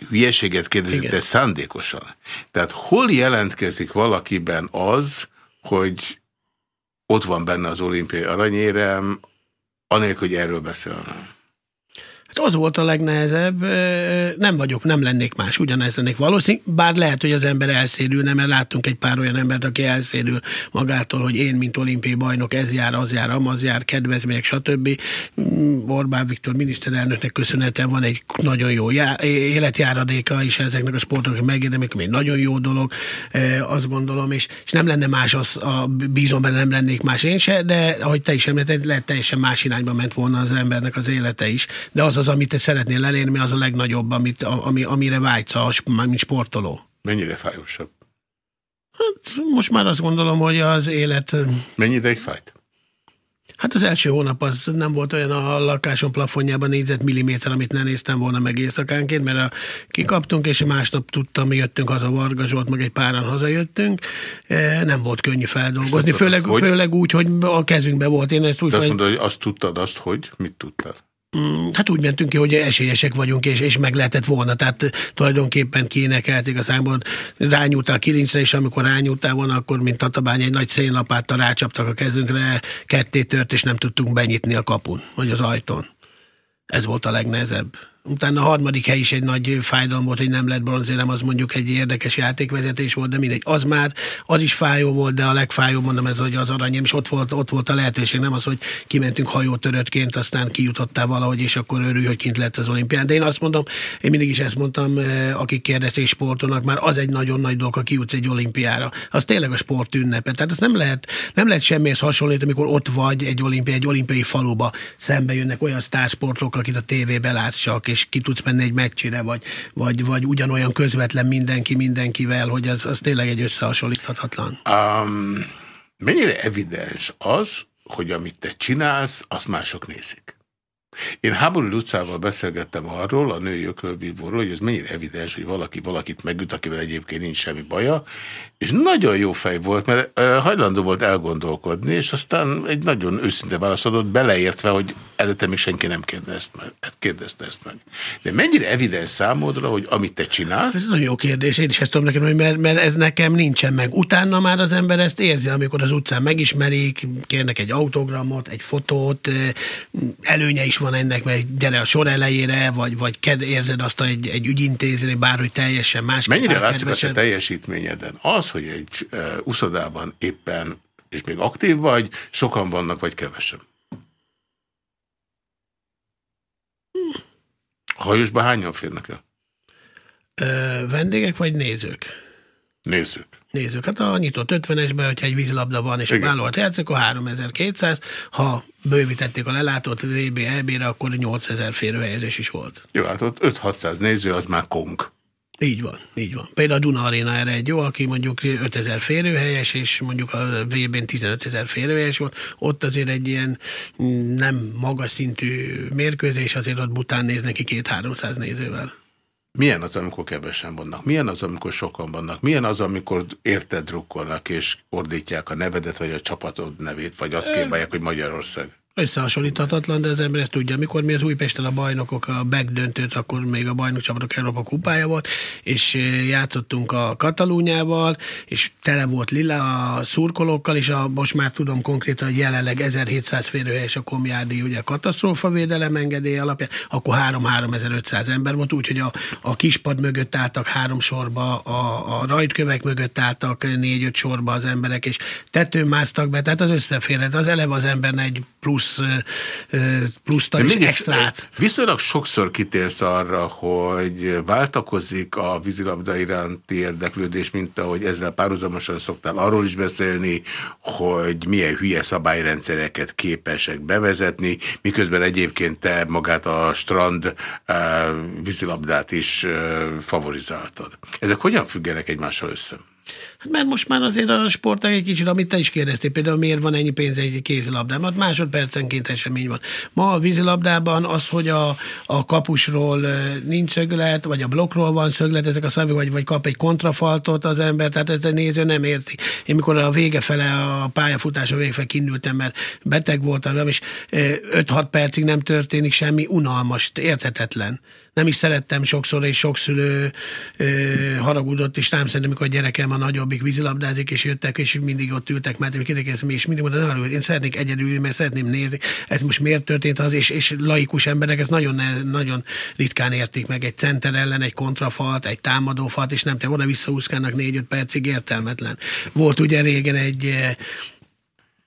hülyeséget kérdezik, de szándékosan. Tehát hol jelentkezik valakiben az, hogy ott van benne az olimpiai aranyérem, anélkül, hogy erről beszélnem? Hát az volt a legnehezebb, nem vagyok, nem lennék más, ugyanez lennék valószínű, bár lehet, hogy az ember elszérülne, mert láttunk egy pár olyan embert, aki elszérül magától, hogy én, mint olimpiai bajnok, ez jár, az jár, amaz jár, kedvezmények, stb. Mm, Orbán Viktor miniszterelnöknek köszönhetően van egy nagyon jó já- életjáradéka is ezeknek a sportoknak megérdemlik, ami egy nagyon jó dolog, azt gondolom, és, és nem lenne más, az, a, bízom benne, nem lennék más én se, de ahogy te is említetted, lehet teljesen más irányba ment volna az embernek az élete is, de az az, amit te szeretnél elérni, az a legnagyobb, amit, ami, amire vágysz, a, mint sportoló. Mennyire fájosabb? Hát most már azt gondolom, hogy az élet... Mennyi ideig fájt? Hát az első hónap az nem volt olyan a lakásom plafonjában négyzet milliméter, amit ne néztem volna meg éjszakánként, mert a, kikaptunk, és másnap tudtam, jöttünk haza Varga Zsolt, meg egy páran hazajöttünk. E, nem volt könnyű feldolgozni, főleg, főleg úgy, hogy a kezünkbe volt. Én ezt úgy, De azt mondod, hogy azt tudtad, azt hogy? Mit tudtál? Mm, hát úgy mentünk ki, hogy esélyesek vagyunk, és, és meg lehetett volna. Tehát tulajdonképpen kiénekelték a számból, rányúltál kilincsre, és amikor rányúltál volna, akkor mint Tatabány egy nagy szénlapáttal rácsaptak a kezünkre, ketté tört, és nem tudtunk benyitni a kapun, vagy az ajtón. Ez volt a legnehezebb. Utána a harmadik hely is egy nagy fájdalom volt, hogy nem lett bronzérem, az mondjuk egy érdekes játékvezetés volt, de mindegy. Az már, az is fájó volt, de a legfájóbb mondom ez, hogy az aranyém, és ott volt, ott volt a lehetőség, nem az, hogy kimentünk hajótöröttként, aztán kijutottál valahogy, és akkor örülj, hogy kint lett az olimpián. De én azt mondom, én mindig is ezt mondtam, eh, akik kérdezték sportolnak, már az egy nagyon nagy dolog, ha kijutsz egy olimpiára. Az tényleg a sport ünnepe. Tehát ez nem lehet, nem lehet semmihez hasonlítani, amikor ott vagy egy olimpia, egy olimpiai faluba, szembe jönnek olyan sztársportok, akit a tévébe látsz csak, és ki tudsz menni egy meccsire, vagy, vagy, vagy ugyanolyan közvetlen mindenki mindenkivel, hogy az, az tényleg egy összehasonlíthatatlan. Um, mennyire evidens az, hogy amit te csinálsz, azt mások nézik? Én Háború Lucával beszélgettem arról, a női ökölbívóról, hogy ez mennyire evidens, hogy valaki valakit megüt, akivel egyébként nincs semmi baja, és nagyon jó fej volt, mert hajlandó volt elgondolkodni, és aztán egy nagyon őszinte válaszadott, beleértve, hogy előtte még senki nem kérdezte, meg, hát kérdezte ezt meg. De mennyire evidens számodra, hogy amit te csinálsz? Ez nagyon jó kérdés, én is ezt tudom nekem, hogy mert, mert ez nekem nincsen meg. Utána már az ember ezt érzi, amikor az utcán megismerik, kérnek egy autogramot, egy fotót, előnye is van ennek, mert gyere a sor elejére, vagy, vagy ked, érzed azt egy, egy ügyintézni, bárhogy teljesen más. Mennyire látszik a te teljesítményeden? Az, az, hogy egy uszodában éppen, és még aktív vagy, sokan vannak, vagy kevesen? Hajosban hányan férnek el? Ö, vendégek vagy nézők? Nézők. Nézők. Hát a nyitott 50-esben, hogyha egy vízlabda van, és Igen. a válogat játszik, akkor 3200. Ha bővítették a lelátott VB EB-re, akkor 8000 férőhelyezés is volt. Jó, hát ott 5-600 néző, az már kong. Így van, így van. Például a Duna Arena erre egy jó, aki mondjuk 5000 férőhelyes, és mondjuk a VB-n 15 ezer férőhelyes volt, ott azért egy ilyen nem magas szintű mérkőzés, azért ott bután néznek ki két-háromszáz nézővel. Milyen az, amikor kevesen vannak? Milyen az, amikor sokan vannak? Milyen az, amikor érted drukkolnak, és ordítják a nevedet, vagy a csapatod nevét, vagy azt kívánják, hogy Magyarország? Összehasonlíthatatlan, de az ember ezt tudja. Amikor mi az Újpesten a bajnokok a backdöntőt, akkor még a bajnokcsapatok Európa kupája volt, és játszottunk a Katalúnyával, és tele volt lila a szurkolókkal, és a, most már tudom konkrétan, hogy jelenleg 1700 férőhelyes a Komjádi, ugye a védelem engedély alapján, akkor 3-3500 ember volt, úgyhogy a, a kispad mögött álltak három sorba, a, a rajtkövek mögött álltak négy-öt sorba az emberek, és tetőn másztak be, tehát az összeférhet. Az eleve az embernek egy plusz plusz, plusz is extrát. Viszonylag sokszor kitérsz arra, hogy váltakozik a vízilabda iránti érdeklődés, mint ahogy ezzel párhuzamosan szoktál arról is beszélni, hogy milyen hülye szabályrendszereket képesek bevezetni, miközben egyébként te magát a strand vízilabdát is favorizáltad. Ezek hogyan függenek egymással össze? Hát mert most már azért a sportág egy kicsit, amit te is kérdeztél, például miért van ennyi pénz egy kézilabdában, másodpercenként esemény van. Ma a vízilabdában az, hogy a, a kapusról nincs szöglet, vagy a blokkról van szöglet, ezek a szabályok, vagy, vagy kap egy kontrafaltot az ember, tehát ezt a néző nem érti. Én mikor a vége fele, a pályafutása vége fele kinültem, mert beteg voltam, és 5-6 percig nem történik semmi, unalmas, érthetetlen nem is szerettem sokszor, és sok szülő ö, haragudott, és nem szerintem, amikor a gyerekem a nagyobbik vízilabdázik, és jöttek, és mindig ott ültek, mert kérdekeztem, és mindig mondtam, hogy én szeretnék egyedül, mert szeretném nézni, ez most miért történt az, és, és laikus emberek ezt nagyon, nagyon ritkán értik meg, egy center ellen, egy kontrafalt, egy támadófalt, és nem te oda visszaúszkálnak négy-öt percig értelmetlen. Volt ugye régen egy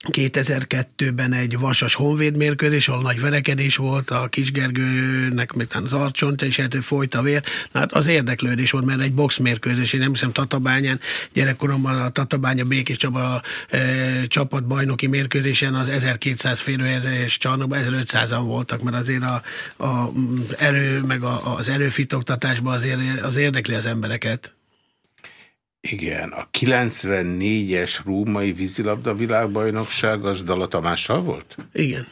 2002-ben egy vasas honvéd mérkőzés, ahol nagy verekedés volt, a Kisgergőnek meg az arcsontja is hogy folyt a vér. Na, hát az érdeklődés volt, mert egy box mérkőzés, én nem hiszem Tatabányán, gyerekkoromban a Tatabánya Békés Csaba e, csapat bajnoki mérkőzésen az 1200 férőhelyezés csarnokban 1500-an voltak, mert azért a, a erő, meg a, az erőfitoktatásban azért az érdekli az embereket. Igen, a 94-es római vízilabda világbajnokság az Dala Tamással volt? Igen.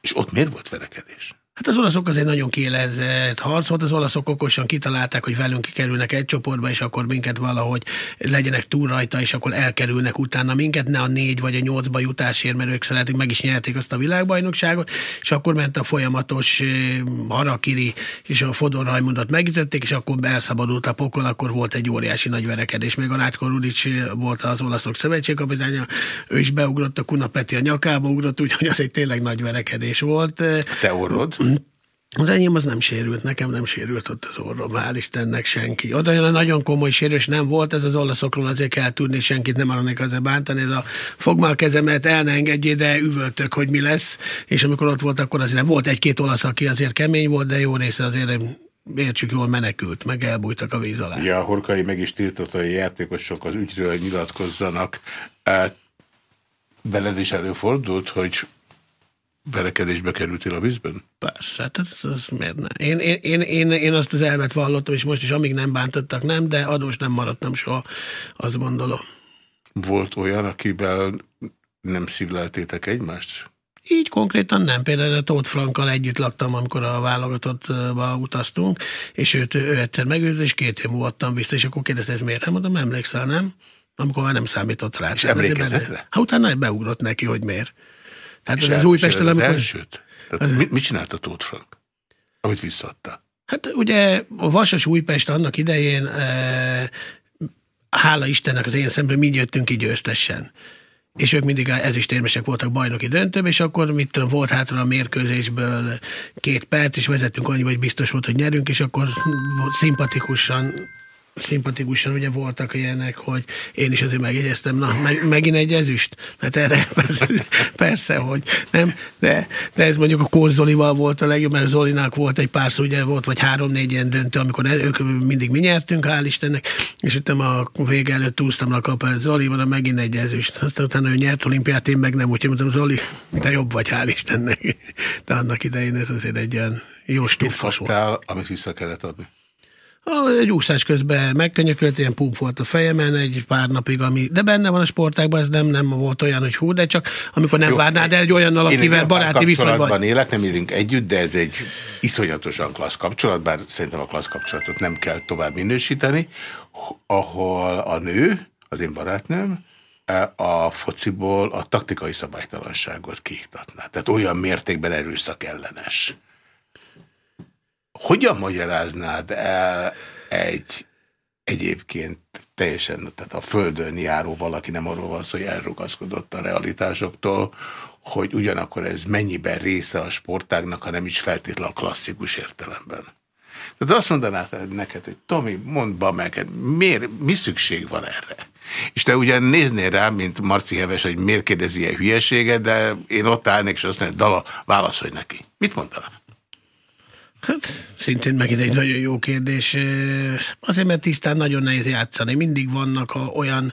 És ott miért volt verekedés? Hát az olaszok az egy nagyon kielezett harc volt, az olaszok okosan kitalálták, hogy velünk kikerülnek egy csoportba, és akkor minket valahogy legyenek túl rajta, és akkor elkerülnek utána minket, ne a négy vagy a nyolcba jutásért, mert ők szeretik, meg is nyerték azt a világbajnokságot, és akkor ment a folyamatos harakiri, és a Fodor Rajmundot megütötték, és akkor elszabadult a pokol, akkor volt egy óriási nagy verekedés. Még a Látko Rudic volt az olaszok szövetségkapitánya, ő is beugrott, a Kunapeti a nyakába ugrott, úgyhogy az egy tényleg nagy verekedés volt. Te orrod? Az enyém az nem sérült, nekem nem sérült ott az orrom, hál' Istennek senki. Oda olyan nagyon komoly sérülés nem volt, ez az olaszokról azért kell tudni, senkit nem akarnék azért bántani, ez a fog már a kezemet, el ne engedjé, de üvöltök, hogy mi lesz, és amikor ott volt, akkor azért volt egy-két olasz, aki azért kemény volt, de jó része azért értsük jól menekült, meg elbújtak a víz alá. Ja, a Horkai meg is tiltotta, hogy játékosok az ügyről nyilatkozzanak. Veled is előfordult, hogy verekedésbe kerültél a vízben? Persze, hát ez, ez miért ne? Én, én, én, én, én azt az elvet vallottam, és most is amíg nem bántottak, nem, de adós nem maradtam soha, azt gondolom. Volt olyan, akivel nem szívleltétek egymást? Így konkrétan nem. Például a Tóth Frankkal együtt laktam, amikor a válogatottba utaztunk, és őt, ő egyszer megült, és két év múlva vissza, és akkor kérdezte, ez miért? Nem mondom, emlékszel, nem? Amikor már nem számított rá. És emlékezett rá? Hát utána beugrott neki, hogy miért. Tehát az, az Újpesten, amikor... Az elsőt? Tehát az... mit, csinált a Tóth Frank? Amit visszaadta? Hát ugye a Vasas Újpest annak idején e, hála Istennek az én szemben mi jöttünk így győztessen és ők mindig ezüstérmesek voltak bajnoki döntőben, és akkor mit tudom, volt hátra a mérkőzésből két perc, és vezettünk annyi, hogy biztos volt, hogy nyerünk, és akkor szimpatikusan szimpatikusan ugye voltak ilyenek, hogy én is azért megjegyeztem, na, meg, megint egy ezüst, mert erre persze, persze hogy nem, de, de ez mondjuk a Korzolival volt a legjobb, mert Zolinak volt egy pár szó, ugye volt, vagy három-négy ilyen döntő, amikor ők mindig mi nyertünk, hál' Istennek, és itt a vége előtt úsztam a Zoli, van megint egy ezüst. Aztán utána ő nyert olimpiát, én meg nem, úgyhogy mondtam, Zoli, te jobb vagy, hál' Istennek. De annak idején ez azért egy ilyen jó stufas volt. amit vissza kellett adni? Egy úszás közben megkönyökölt, ilyen pump volt a fejemen egy pár napig, ami, de benne van a sportákban, ez nem, nem volt olyan, hogy hú, de csak amikor nem Jó, várnád el egy olyan akivel baráti viszonyban. Én élek, nem élünk együtt, de ez egy iszonyatosan klassz kapcsolat, bár szerintem a klassz kapcsolatot nem kell tovább minősíteni, ahol a nő, az én barátnőm, a fociból a taktikai szabálytalanságot kiiktatná. Tehát olyan mértékben erőszak ellenes hogyan magyaráznád el egy egyébként teljesen, tehát a földön járó valaki nem arról van szó, hogy elrugaszkodott a realitásoktól, hogy ugyanakkor ez mennyiben része a sportágnak, ha nem is feltétlenül a klasszikus értelemben. Tehát azt mondanád neked, hogy Tomi, mondd be meg, miért, mi szükség van erre? És te ugyan néznél rá, mint Marci Heves, hogy miért kérdezi ilyen hülyeséget, de én ott állnék, és azt mondja, Dala, válaszolj neki. Mit mondanál? Hát szintén megint egy nagyon jó kérdés. Azért, mert tisztán nagyon nehéz játszani. Mindig vannak a, olyan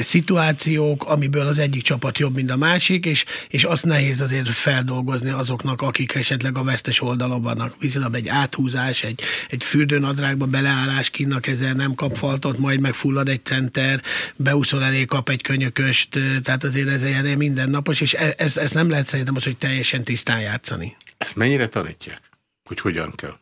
szituációk, amiből az egyik csapat jobb, mint a másik, és, és azt nehéz azért feldolgozni azoknak, akik esetleg a vesztes oldalon vannak. Viszont egy áthúzás, egy, egy fürdőnadrágba beleállás kinnak ezzel nem kap faltot, majd megfullad egy center, beúszol elé, kap egy könyököst, tehát azért ez ilyen mindennapos, és e, ez, ez nem lehet szerintem az, hogy teljesen tisztán játszani. Ezt mennyire tanítják? Hogy hogyan kell?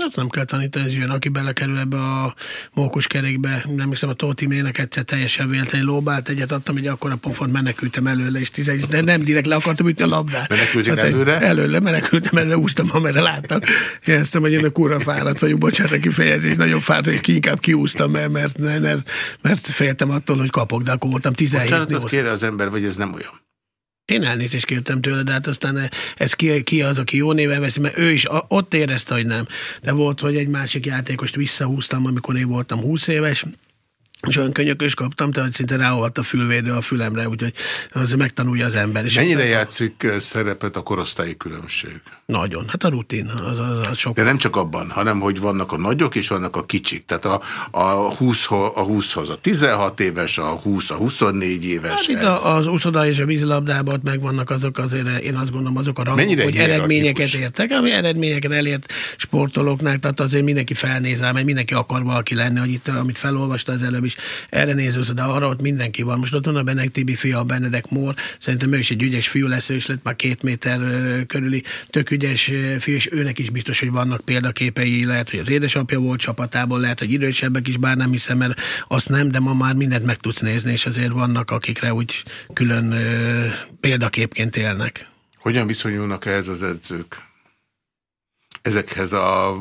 Hát nem kell tanítani, ez jön, aki belekerül ebbe a mókus kerékbe. Nem hiszem, a Tóti Mének egyszer teljesen véletlenül lóbált egyet, adtam egy akkora pofont, menekültem előle, és tizen, de nem direkt le akartam ütni a labdát. Menekültél hát, előre? Előle, menekültem előre, úsztam, amerre láttam. Éreztem, hogy én a kurva fáradt vagyok, bocsánat a kifejezés, nagyon fáradt, hogy ki inkább kiúztam, mert, mert, mert, mert féltem attól, hogy kapok, de akkor voltam 17 Bocsánatot kére az ember, vagy ez nem olyan? Én elnézést kértem tőle, de hát aztán ez ki, ki az, aki jó néven veszi, mert ő is ott érezte, hogy nem. De volt, hogy egy másik játékost visszahúztam, amikor én voltam 20 éves, és olyan könyökös kaptam, tehát szinte ráolvadt a fülvédő a fülemre, úgyhogy az megtanulja az ember. És Mennyire játszik szerepet a korosztályi különbség? Nagyon, hát a rutin, az, az, az sok. De nem csak abban, hanem hogy vannak a nagyok és vannak a kicsik. Tehát a, a 20 a 20-hoz a 16 éves, a 20 a 24 éves. Hát itt ez... az úszoda és a vízilabdában megvannak azok azért, én azt gondolom, azok a rangok, Mennyire hogy eredményeket értek, ami eredményeket elért sportolóknak, tehát azért mindenki felnéz rá, mert mindenki akar valaki lenni, hogy itt, amit felolvasta az előbb is, erre nézősz, de arra ott mindenki van. Most ott van a Benek Tibi fia, a Benedek Mór, szerintem ő is egy ügyes fiú lesz, és lett már két méter körüli, tök ügyes fiú, és őnek is biztos, hogy vannak példaképei, lehet, hogy az édesapja volt csapatában, lehet, hogy idősebbek is, bár nem hiszem, mert azt nem, de ma már mindent meg tudsz nézni, és azért vannak, akikre úgy külön példaképként élnek. Hogyan viszonyulnak ehhez az edzők? Ezekhez a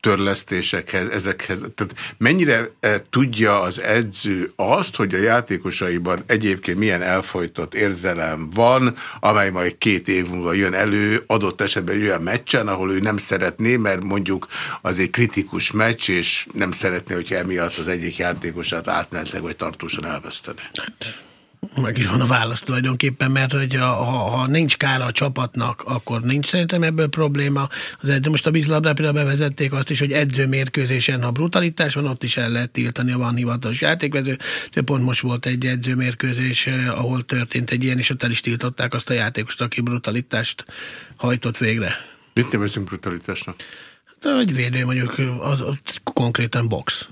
törlesztésekhez, ezekhez, tehát mennyire e, tudja az edző azt, hogy a játékosaiban egyébként milyen elfolytott érzelem van, amely majd két év múlva jön elő, adott esetben olyan meccsen, ahol ő nem szeretné, mert mondjuk az egy kritikus meccs, és nem szeretné, hogyha emiatt az egyik játékosát átmenetleg vagy tartósan elveszteni. Meg is van a válasz tulajdonképpen, mert hogy ha, ha nincs kára a csapatnak, akkor nincs szerintem ebből probléma. Az edző, most a vízlabdát például bevezették azt is, hogy edzőmérkőzésen, ha brutalitás van, ott is el lehet tiltani, a van hivatalos játékvező. De pont most volt egy edzőmérkőzés, eh, ahol történt egy ilyen, és ott el is tiltották azt a játékost, aki brutalitást hajtott végre. Mit nevezünk brutalitásnak? Hát, egy védő mondjuk az, az konkrétan box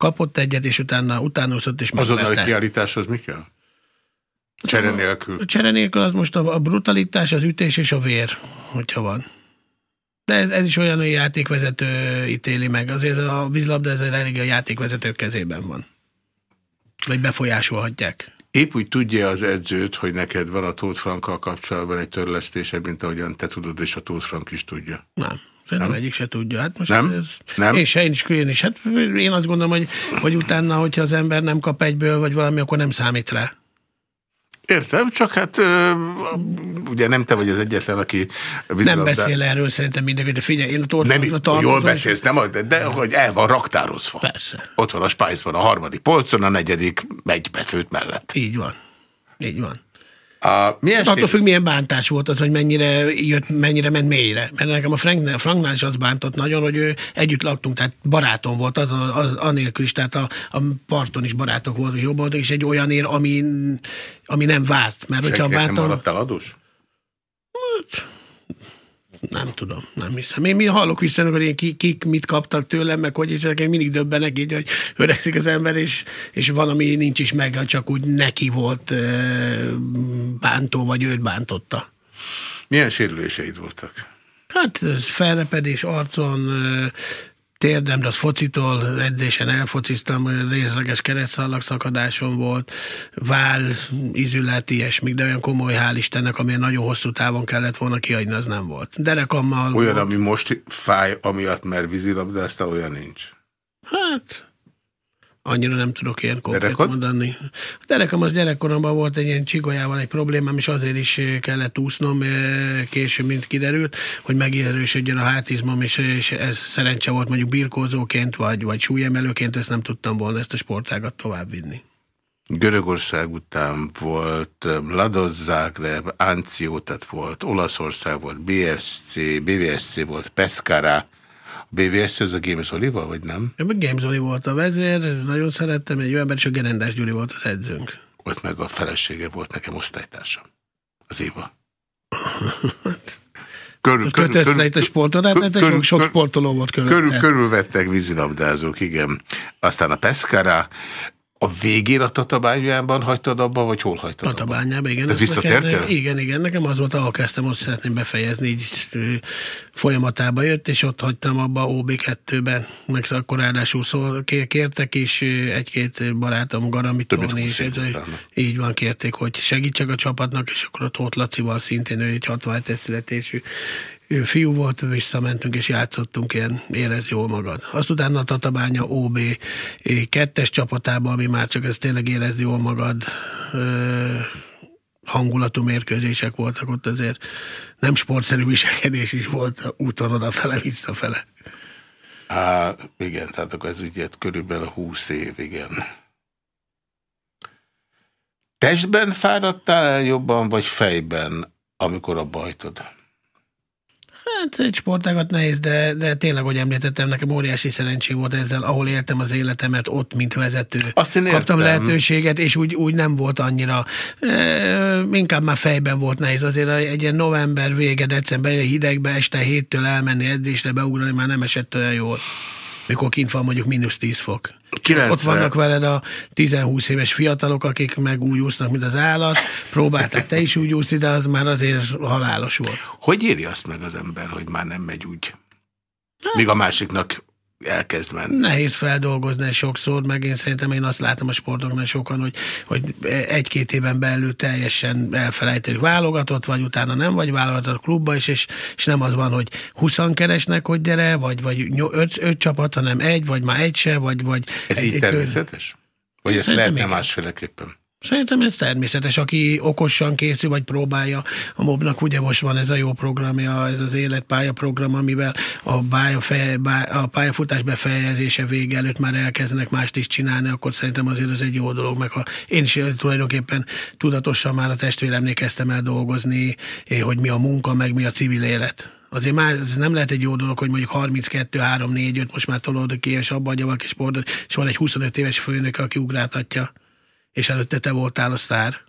kapott egyet, és utána utánozott, és megverte. Azonnali kiállításhoz mi kell? Csere nélkül. Csere nélkül az most a, brutalitás, az ütés és a vér, hogyha van. De ez, ez is olyan, hogy játékvezető ítéli meg. Azért a vízlabda ez elég a játékvezető kezében van. Vagy befolyásolhatják. Épp úgy tudja az edzőt, hogy neked van a Tóth Frankkal kapcsolatban egy törlesztése, mint ahogyan te tudod, és a Tóth Frank is tudja. Nem. Szerintem egyik se tudja. Hát most nem? Ez, nem? Én se, én is, én is. Hát én azt gondolom, hogy, hogy utána, hogyha az ember nem kap egyből, vagy valami, akkor nem számít rá. Értem, csak hát ugye nem te vagy az egyetlen, aki Nem beszél erről szerintem mindenki, de figyelj, én a torfon, nem, a Jól beszélsz, nem, de, de hogy el van raktározva. Persze. Ott van a Spice van a harmadik polcon, a negyedik megy befőtt mellett. Így van. Így van. A, milyen Attól függ, milyen bántás volt az, hogy mennyire, jött, mennyire ment mélyre. Mert nekem a Frank, Franknál is az bántott nagyon, hogy ő együtt laktunk, tehát barátom volt, az, az, anélkül is, tehát a, a parton is barátok voltak, jobb voltak, és egy olyan ér, ami, ami nem várt. Mert hogyha bántom... nem maradtál adós? Nem tudom, nem hiszem. Én mi hallok vissza, hogy én kik, kik mit kaptak tőlem, meg hogy és mindig döbbenek így, hogy öregszik az ember, és, és van, ami nincs is meg, csak úgy neki volt bántó, vagy őt bántotta. Milyen sérüléseid voltak? Hát ez felrepedés arcon, térdem, de az focitól, edzésen elfociztam, részleges keresztszallag szakadásom volt, vál, izület, ilyesmik, de olyan komoly, hál' Istennek, amilyen nagyon hosszú távon kellett volna kiadni, az nem volt. Derekammal... Olyan, volt. ami most fáj, amiatt, mert vízilabdázta, olyan nincs? Hát, Annyira nem tudok ilyen konkrét mondani. A derekam az gyerekkoromban volt egy ilyen csigolyával egy problémám, és azért is kellett úsznom később, mint kiderült, hogy megerősödjön a hátizmom, és, és ez szerencse volt mondjuk birkózóként, vagy, vagy súlyemelőként, ezt nem tudtam volna ezt a sportágat továbbvinni. Görögország után volt Lados Zagreb, Anciótet volt, Olaszország volt, BFC, BVSC volt, Pescara, BVS ez a Games Oliva, vagy nem? Games Oli volt a vezér, nagyon szerettem, egy olyan ember, és a Gerendás Gyuri volt az edzőnk. Ott meg a felesége volt nekem osztálytársam. Az Éva. Körül, körül, körül, körül, a sportot, hát körül, sok sportoló volt körül. Körül, körülvettek vízilabdázók, igen. Aztán a Pescara, a végén a Tatabányában hagytad abba, vagy hol hagytad Tatabányában, igen. Ez visszatértél? Igen, igen. Nekem az volt, ahol kezdtem, ott szeretném befejezni, így folyamatába jött, és ott hagytam abba OB2-ben. Meg akkor ráadásul szól, kértek is egy-két barátom, Garamitoni, és ez, így van, kérték, hogy segítsek a csapatnak, és akkor a Tóth Lacival szintén ő egy 60 születésű fiú volt, visszamentünk és játszottunk ilyen érez jól magad. Azt utána a Tatabánya OB kettes csapatában, ami már csak ez tényleg érez jól magad hangulatú mérkőzések voltak ott azért nem sportszerű viselkedés is volt úton odafele, visszafele. Á, igen, tehát akkor ez ugye körülbelül 20 év, igen. Testben fáradtál jobban, vagy fejben, amikor a bajtod? Hát egy sportágat nehéz, de, de tényleg, hogy említettem, nekem óriási szerencsém volt ezzel, ahol éltem az életemet, ott, mint vezető. Azt én Kaptam lehetőséget, és úgy, úgy nem volt annyira, e, inkább már fejben volt nehéz. Azért egy ilyen november vége, december, hidegbe, este héttől elmenni edzésre, beugrani, már nem esett olyan jól mikor kint van mondjuk mínusz 10 fok. 90. Ott vannak veled a 10-20 éves fiatalok, akik meg úgy úsznak, mint az állat. Próbálták te is úgy úszni, de az már azért halálos volt. Hogy éri azt meg az ember, hogy már nem megy úgy? Míg a másiknak elkezd menni. Nehéz feldolgozni sokszor, meg én szerintem én azt látom a sportoknál sokan, hogy, hogy egy-két éven belül teljesen elfelejtődik válogatott, vagy utána nem vagy válogatott a klubba is, és, és nem az van, hogy 20 keresnek, hogy gyere, vagy, vagy öt, öt csapat, hanem egy, vagy már egy se, vagy... vagy Ez egy, így egy természetes? Vagy ezt lehetne másféleképpen? Szerintem ez természetes, aki okosan készül, vagy próbálja. A mobnak ugye most van ez a jó programja, ez az életpálya program, amivel a, pálya feje, a pályafutás befejezése vége előtt már elkezdenek mást is csinálni, akkor szerintem azért ez egy jó dolog. Meg ha én is tulajdonképpen tudatosan már a testvéremnél kezdtem el dolgozni, eh, hogy mi a munka, meg mi a civil élet azért már ez nem lehet egy jó dolog, hogy mondjuk 32, 3, 4, 5, most már tolódok éves, abba a valaki sportot, és van egy 25 éves főnök, aki ugráltatja és előtte te voltál a sztár.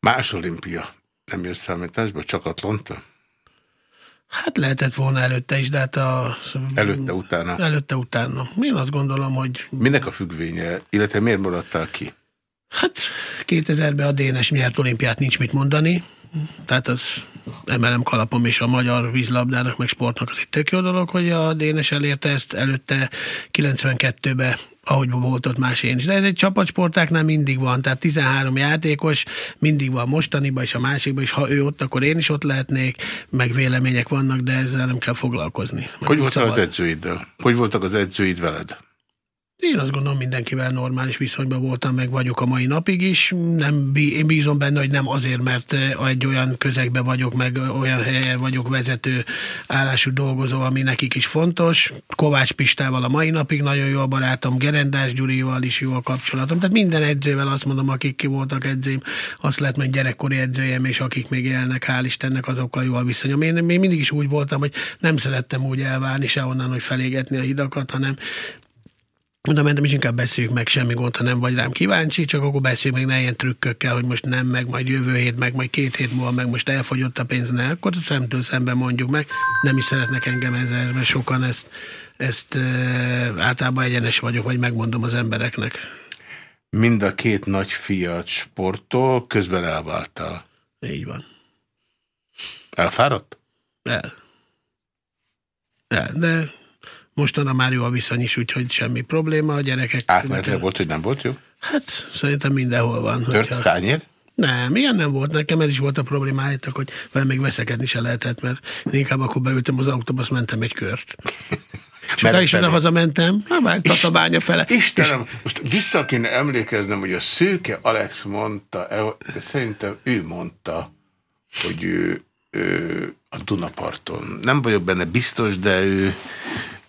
Más olimpia nem jött számításba, csak Atlanta? Hát lehetett volna előtte is, de hát a... Előtte, utána? Előtte, utána. Én azt gondolom, hogy... Minek a függvénye, illetve miért maradtál ki? Hát 2000-ben a Dénes nyert olimpiát, nincs mit mondani. Tehát az emelem kalapom, és a magyar vízlabdának, meg sportnak az egy tök jó dolog, hogy a Dénes elérte ezt előtte 92-ben ahogy volt ott más én is. De ez egy csapatsportáknál mindig van, tehát 13 játékos mindig van mostaniban és a másikban, és ha ő ott, akkor én is ott lehetnék, meg vélemények vannak, de ezzel nem kell foglalkozni. Hogy voltak az edzőiddel? Hogy voltak az edzőid veled? Én azt gondolom, mindenkivel normális viszonyban voltam, meg vagyok a mai napig is. Nem, én bízom benne, hogy nem azért, mert eh, egy olyan közegben vagyok, meg olyan helyen vagyok vezető állású dolgozó, ami nekik is fontos. Kovács Pistával a mai napig nagyon jó a barátom, Gerendás Gyurival is jó a kapcsolatom. Tehát minden edzővel azt mondom, akik ki voltak edzőim, azt lehet, hogy gyerekkori edzőjem, és akik még élnek, hál' Istennek, azokkal jó a viszonyom. Én, én mindig is úgy voltam, hogy nem szerettem úgy elválni se onnan, hogy felégetni a hidakat, hanem oda mentem, és inkább beszéljük meg, semmi gond, ha nem vagy rám kíváncsi, csak akkor beszéljük meg ne ilyen trükkökkel, hogy most nem, meg majd jövő hét, meg majd két hét múlva, meg most elfogyott a pénz, ne, akkor szemtől szemben mondjuk meg. Nem is szeretnek engem ezzel, mert sokan ezt, ezt általában egyenes vagyok, vagy megmondom az embereknek. Mind a két nagy fiat sporttól közben elváltál. Így van. Elfáradt? El. El, de Mostanra már jó a viszony is, úgyhogy semmi probléma. A gyerekek... Átmenetleg volt, hogy nem volt jó? Hát szerintem mindenhol van. Tört hogyha... tányér? Nem, ilyen nem volt. Nekem ez is volt a problémájátok, hogy vele még veszekedni se lehetett, mert inkább akkor beültem az autóba, azt mentem egy kört. És utána is oda hazamentem, hát Tatabánya fele. Istenem, és... most vissza kéne emlékeznem, hogy a Szőke Alex mondta, de szerintem ő mondta, hogy ő, ő a Dunaparton. Nem vagyok benne biztos, de ő,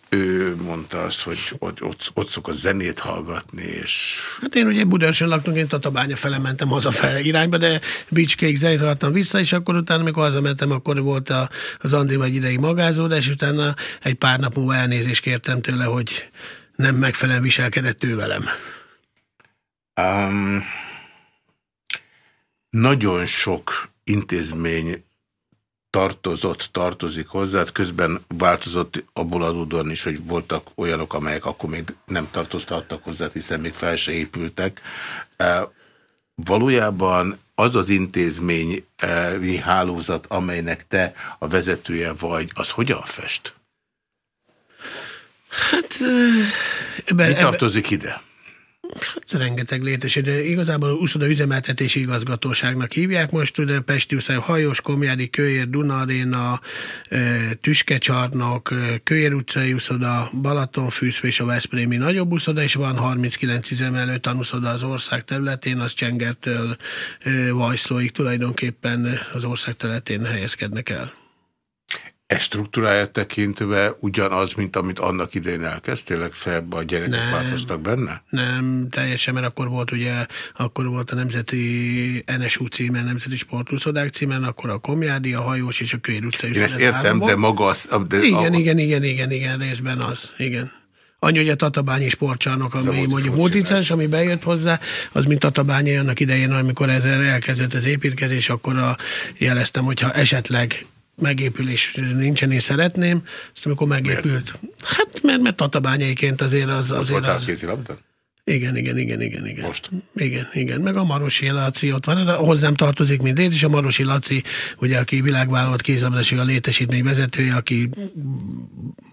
ő mondta azt, hogy ott, ott, ott szokott zenét hallgatni, és... Hát én ugye Budaörsön laktunk, én Tatabánya fele mentem hazafele irányba, de Bicskéig zenét hallgattam vissza, és akkor utána, amikor hazamentem, akkor volt a, az Andi egy idei magázódás, és utána egy pár nap múlva elnézést kértem tőle, hogy nem megfelelően viselkedett ő velem. Um, nagyon sok intézmény tartozott, tartozik hozzá, közben változott abból adódóan is, hogy voltak olyanok, amelyek akkor még nem tartoztattak hozzá, hiszen még fel se épültek. E, valójában az az intézmény e, hálózat, amelynek te a vezetője vagy, az hogyan fest? Hát... Ebbe, Mi tartozik ebbe... ide? Rengeteg létesít, de igazából úszoda üzemeltetési igazgatóságnak hívják most, ugye Pesti Uszály, Hajós, Komjádi, Kőér, Dunaréna, Tüskecsarnok, Kőér utcai úszoda, Balatonfűszve és a Veszprémi nagyobb úszoda, és van 39 üzemelő tanúszoda az ország területén, az Csengertől Vajszlóig tulajdonképpen az ország területén helyezkednek el. E struktúráját tekintve ugyanaz, mint amit annak idején elkezdtél, felebb a gyerekek nem, változtak benne? Nem, teljesen, mert akkor volt ugye, akkor volt a Nemzeti NSU címen, Nemzeti Sportúszodák címen, akkor a Komjádi, a Hajós és a Kölyr utcai. Én ezt értem, de maga az... De igen, a... igen, igen, igen, igen, részben az, igen. Annyi, hogy a Tatabányi sportcsarnok, ami mondjuk multicens, ami bejött hozzá, az mint Tatabányi annak idején, amikor ezzel elkezdett az építkezés, akkor a, jeleztem, hogyha esetleg megépülés nincsen, én szeretném. Ezt amikor megépült. Miért? Hát mert, mert tatabányaiként azért az... Ott azért az... kézilabda? Igen, igen, igen, igen, igen. Most? Igen, igen. Meg a Marosi Laci ott van, de hozzám tartozik mint én, és a Marosi Laci, ugye, aki világvállalat kézabdási a létesítmény vezetője, aki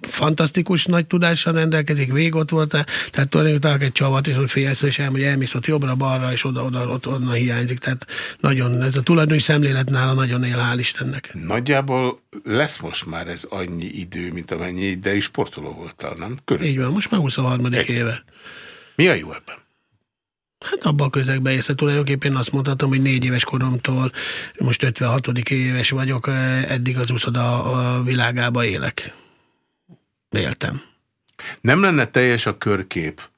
fantasztikus nagy tudással rendelkezik, vég ott volt, tehát tulajdonképpen egy csavat, és hogy félsz, és elmegy, elmész ott jobbra-balra, és oda-oda, ott onnan hiányzik. Tehát nagyon, ez a tulajdoni szemlélet nála nagyon él, hál' Istennek. Nagyjából lesz most már ez annyi idő, mint amennyi idei sportoló voltál, nem? Körül. Így van, most már 23. Egy. éve. Mi a jó ebben? Hát abban a közegben észre tulajdonképpen azt mondhatom, hogy négy éves koromtól, most 56. éves vagyok, eddig az úszoda a világába élek. Éltem. Nem lenne teljes a körkép,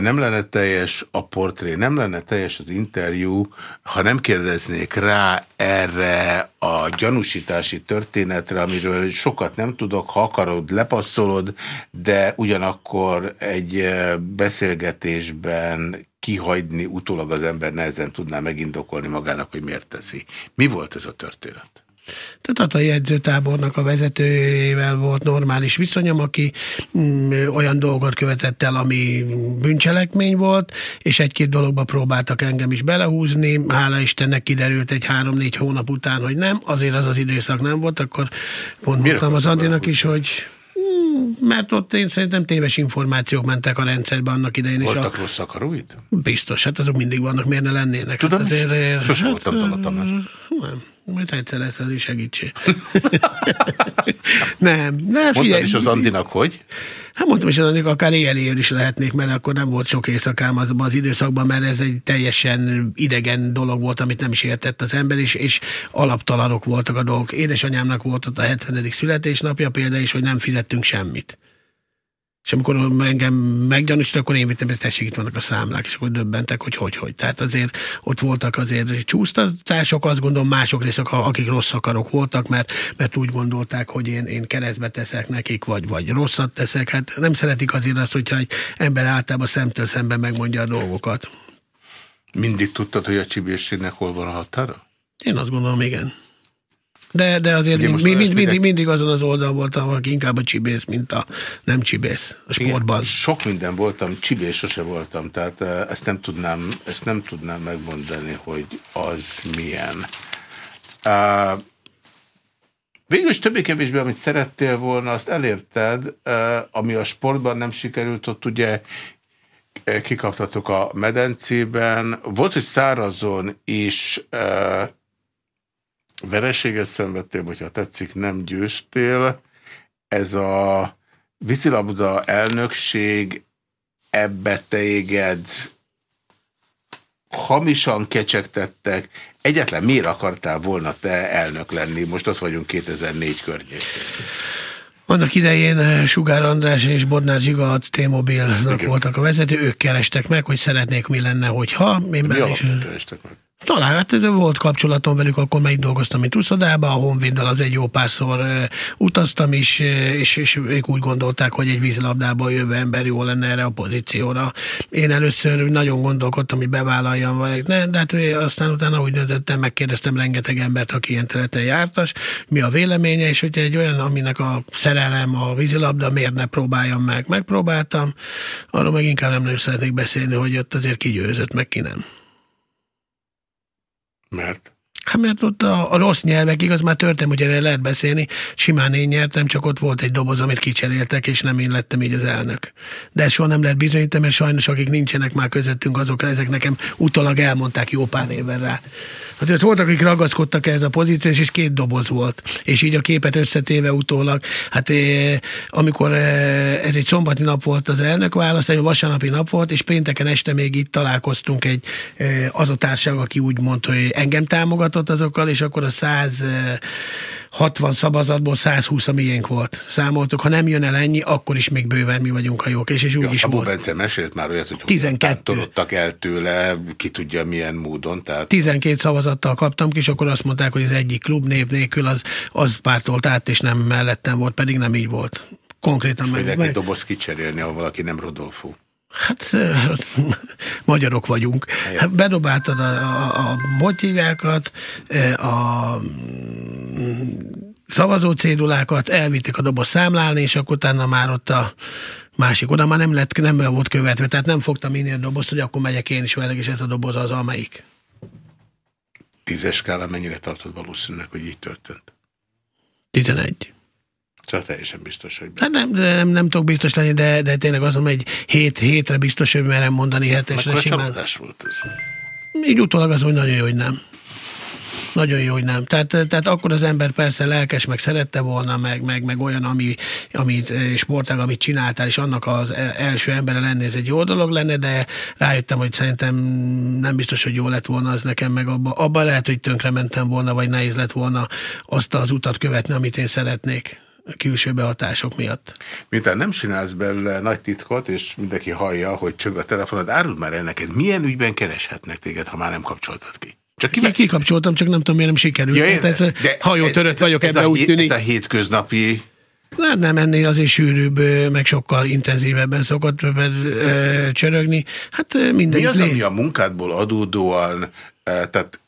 nem lenne teljes a portré, nem lenne teljes az interjú, ha nem kérdeznék rá erre a gyanúsítási történetre, amiről sokat nem tudok, ha akarod, lepasszolod, de ugyanakkor egy eh, beszélgetésben kihagyni utólag az ember nehezen tudná megindokolni magának, hogy miért teszi. Mi volt ez a történet? Tehát a jegyzőtábornak a vezetőjével volt normális viszonyom, aki mm, olyan dolgot követett el, ami bűncselekmény volt, és egy-két dologba próbáltak engem is belehúzni. Hála Istennek kiderült egy három-négy hónap után, hogy nem, azért az az időszak nem volt, akkor pont mondtam az Andinak is, hogy mert ott én szerintem téves információk mentek a rendszerbe annak idején. Voltak a... rossz akaróid? Biztos, hát azok mindig vannak, miért ne lennének. Tudom, hát azért, sosem hát, voltam Dala Tamás. Nem. Majd egyszer lesz az is segítség. nem, nem figyelj. Mondtam is az Andinak, hogy? Hát mondtam is Andinak, akár éjjel is lehetnék, mert akkor nem volt sok éjszakám az, az időszakban, mert ez egy teljesen idegen dolog volt, amit nem is értett az ember, és, és alaptalanok voltak a dolgok. Édesanyámnak volt ott a 70. születésnapja például, és hogy nem fizettünk semmit. És amikor engem meggyanúsít, akkor én vittem, hogy tessék, itt vannak a számlák, és akkor döbbentek, hogy hogy, hogy. Tehát azért ott voltak azért csúsztatások, azt gondolom mások részek, akik rossz akarok voltak, mert, mert úgy gondolták, hogy én, én keresztbe teszek nekik, vagy, vagy rosszat teszek. Hát nem szeretik azért azt, hogyha egy ember általában szemtől szemben megmondja a dolgokat. Mindig tudtad, hogy a csibészségnek hol van a határa? Én azt gondolom, igen. De, de azért mind, mind, mind, mindig, mindig azon az oldalon voltam, aki inkább a csibész, mint a nem csibész a sportban. Igen, sok minden voltam, csibész sose voltam, tehát ezt nem tudnám, ezt nem tudnám megmondani, hogy az milyen. Uh, végül is többé-kevésbé, amit szerettél volna, azt elérted, ami a sportban nem sikerült, ott ugye kikaptatok a medencében. Volt, hogy szárazon is vereséget szenvedtél, vagy ha tetszik, nem győztél. Ez a vízilabda elnökség ebbe téged hamisan kecsegtettek. Egyetlen miért akartál volna te elnök lenni? Most ott vagyunk 2004 környékén. Annak idején eh, Sugár András és Bodnár Zsiga a T-Mobile-nak voltak a vezető, ők kerestek meg, hogy szeretnék mi lenne, hogyha... Én mi is... kerestek meg? Talán, hát volt kapcsolatom velük, akkor meg dolgoztam, mint Uszodába, a Honvéddal az egy jó párszor uh, utaztam is, és, és ők úgy gondolták, hogy egy vízilabdából jövő ember jó lenne erre a pozícióra. Én először nagyon gondolkodtam, hogy bevállaljam, vagy ne, de hát aztán utána úgy döntöttem, megkérdeztem rengeteg embert, aki ilyen területen jártas, mi a véleménye, és hogy egy olyan, aminek a szerelem, a vízilabda, miért ne próbáljam meg. Megpróbáltam, arról meg inkább nem nagyon szeretnék beszélni, hogy ott azért kigyőzött, meg ki nem. Mert? Hát mert ott a, a rossz nyelvek, igaz, már törtem, hogy erre lehet beszélni, simán én nyertem, csak ott volt egy doboz, amit kicseréltek, és nem én lettem így az elnök. De ezt soha nem lehet bizonyítani, mert sajnos akik nincsenek már közöttünk, azok ezek nekem utólag elmondták jó pár évvel rá. Azért voltak, akik ragaszkodtak ehhez a pozícióhoz, és két doboz volt. És így a képet összetéve utólag, hát eh, amikor eh, ez egy szombati nap volt az elnök választ, egy vasárnapi nap volt, és pénteken este még itt találkoztunk egy eh, az a társaság, aki úgy mondta, hogy engem támogatott azokkal, és akkor a száz 60 szavazatból 120 a miénk volt. Számoltuk, ha nem jön el ennyi, akkor is még bőven mi vagyunk a jók, és, és úgy ja, is Szabó volt. Bence mesélt már olyat, hogy 12. el tőle, ki tudja milyen módon. Tehát... 12 szavazattal kaptam ki, és akkor azt mondták, hogy az egyik klub név nélkül az, az pártolt át, és nem mellettem volt, pedig nem így volt. Konkrétan és meg. Lehet egy doboz kicserélni, ha valaki nem Rodolfo. Hát magyarok vagyunk. Hát bedobáltad a, a, a motivákat, a szavazó cédulákat, elvitték a doboz számlálni, és akkor utána már ott a Másik oda már nem lett, nem volt követve, tehát nem fogtam minél dobozt, hogy akkor megyek én is velük, és ez a doboz az, amelyik. Tízes skálán mennyire tartod valószínűleg, hogy így történt? 11. Csak teljesen biztos, hogy... Hát nem, nem, nem tudok biztos lenni, de, de tényleg azon, hogy hét hétre biztos, hogy merem mondani hetesre Akkor simán. volt ez. Így utólag az, hogy nagyon jó, hogy nem. Nagyon jó, hogy nem. Tehát, tehát akkor az ember persze lelkes, meg szerette volna, meg, meg, meg olyan, ami, amit eh, sportág, amit csináltál, és annak az e- első embere lenni, ez egy jó dolog lenne, de rájöttem, hogy szerintem nem biztos, hogy jó lett volna az nekem, meg abba, abba lehet, hogy tönkre mentem volna, vagy nehéz lett volna azt az utat követni, amit én szeretnék külső behatások miatt. Miután nem csinálsz belőle nagy titkot, és mindenki hallja, hogy csöng a telefonod, áruld már el neked, milyen ügyben kereshetnek téged, ha már nem kapcsoltad ki? Csak Ki, kikapcsoltam, csak nem tudom, miért nem sikerült. Ja, érde, ez, hajótörött vagyok, ez ebbe a, úgy tűnik. Ez a hétköznapi... Nem, nem, ennél azért sűrűbb, meg sokkal intenzívebben szokott csörögni. Hát ö, mindegy. Mi az, lé- ami a munkádból adódóan, eh, tehát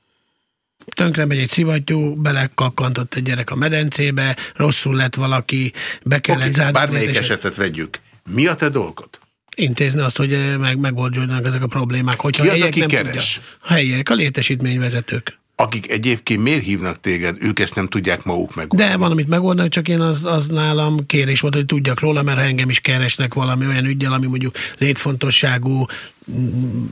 Tönkre megy egy szivattyú, belekakkantott egy gyerek a medencébe, rosszul lett valaki, be kellett okay, zárni. bármelyik és esetet vegyük. Mi a te dolgod? Intézni azt, hogy ö, meg, megoldódjanak ezek a problémák. Hogyha Ki az, aki nem keres? Tudja. A helyiek, a létesítményvezetők. Akik egyébként miért hívnak téged, ők ezt nem tudják maguk megoldani. De van, amit megoldani, csak én az, az nálam kérés volt, hogy tudjak róla, mert engem is keresnek valami olyan ügyel, ami mondjuk létfontosságú, mm,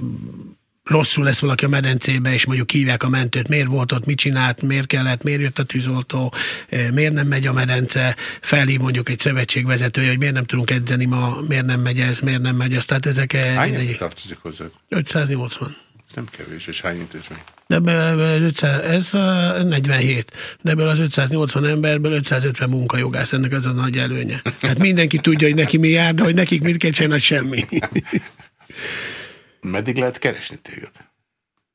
rosszul lesz valaki a medencébe, és mondjuk hívják a mentőt, miért volt ott, mit csinált, miért kellett, miért jött a tűzoltó, eh, miért nem megy a medence, felhív mondjuk egy szövetségvezetője, hogy miért nem tudunk edzeni ma, miért nem megy ez, miért nem megy az, tehát ezek Hány mindegyik. tartozik hozzá? 580. Ez nem kevés, és hány intézmény? De ebből az 500, ez a 47. De ebből az 580 emberből 550 munkajogász, ennek az a nagy előnye. Hát mindenki tudja, hogy neki mi jár, de hogy nekik mit kell csinálni, semmi. Meddig lehet keresni téged?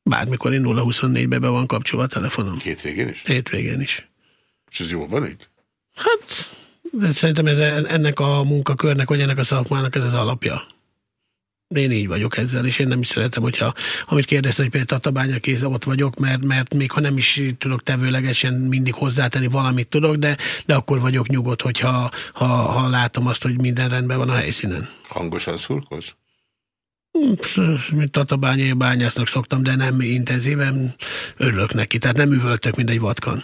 Bármikor én 0-24-be be van kapcsolva a telefonom. Két végén is? Hétvégén is. És ez jól van így? Hát, de szerintem ez, ennek a munkakörnek, vagy ennek a szakmának ez az alapja. Én így vagyok ezzel, és én nem is szeretem, hogyha, amit kérdezte, hogy például Tatabánya kéz ott vagyok, mert, mert még ha nem is tudok tevőlegesen mindig hozzátenni valamit tudok, de, de akkor vagyok nyugodt, hogyha ha, ha látom azt, hogy minden rendben van a helyszínen. Hangosan szurkolsz? Tatabányai bányásznak szoktam, de nem intenzíven örülök neki, tehát nem üvöltök, mint egy vatkan.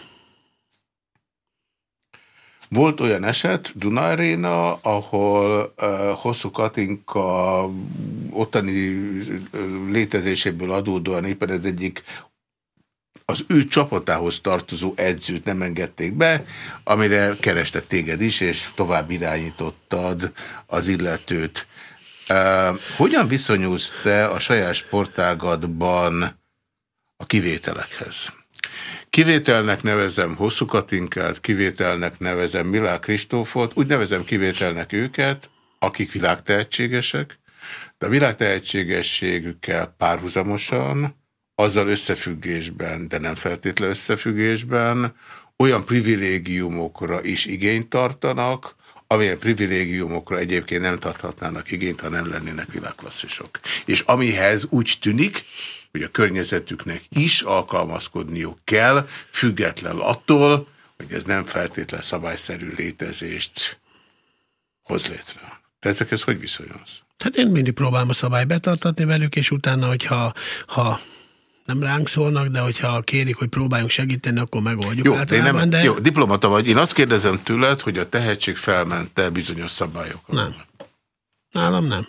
Volt olyan eset, Duna Arena, ahol uh, Hosszú Katinka ottani létezéséből adódóan éppen ez egyik az ő csapatához tartozó edzőt nem engedték be, amire kerestek téged is, és tovább irányítottad az illetőt. Uh, hogyan viszonyulsz te a saját sportágadban a kivételekhez? Kivételnek nevezem Hosszú Katinkát, kivételnek nevezem Milák Kristófot, úgy nevezem kivételnek őket, akik világtehetségesek, de a világtehetségességükkel párhuzamosan, azzal összefüggésben, de nem feltétlen összefüggésben, olyan privilégiumokra is igényt tartanak, amilyen privilégiumokra egyébként nem tarthatnának igényt, ha nem lennének világklasszisok. És amihez úgy tűnik, hogy a környezetüknek is alkalmazkodniuk kell, független attól, hogy ez nem feltétlen szabályszerű létezést hoz létre. Te ezekhez hogy viszonyulsz? Hát én mindig próbálom a szabály betartatni velük, és utána, hogyha ha nem ránk szólnak, de hogyha kérik, hogy próbáljunk segíteni, akkor megoldjuk. Jó, de én nem, de... jó, diplomata vagy. Én azt kérdezem tőled, hogy a tehetség felmente bizonyos szabályokon. Nem. Nálam nem.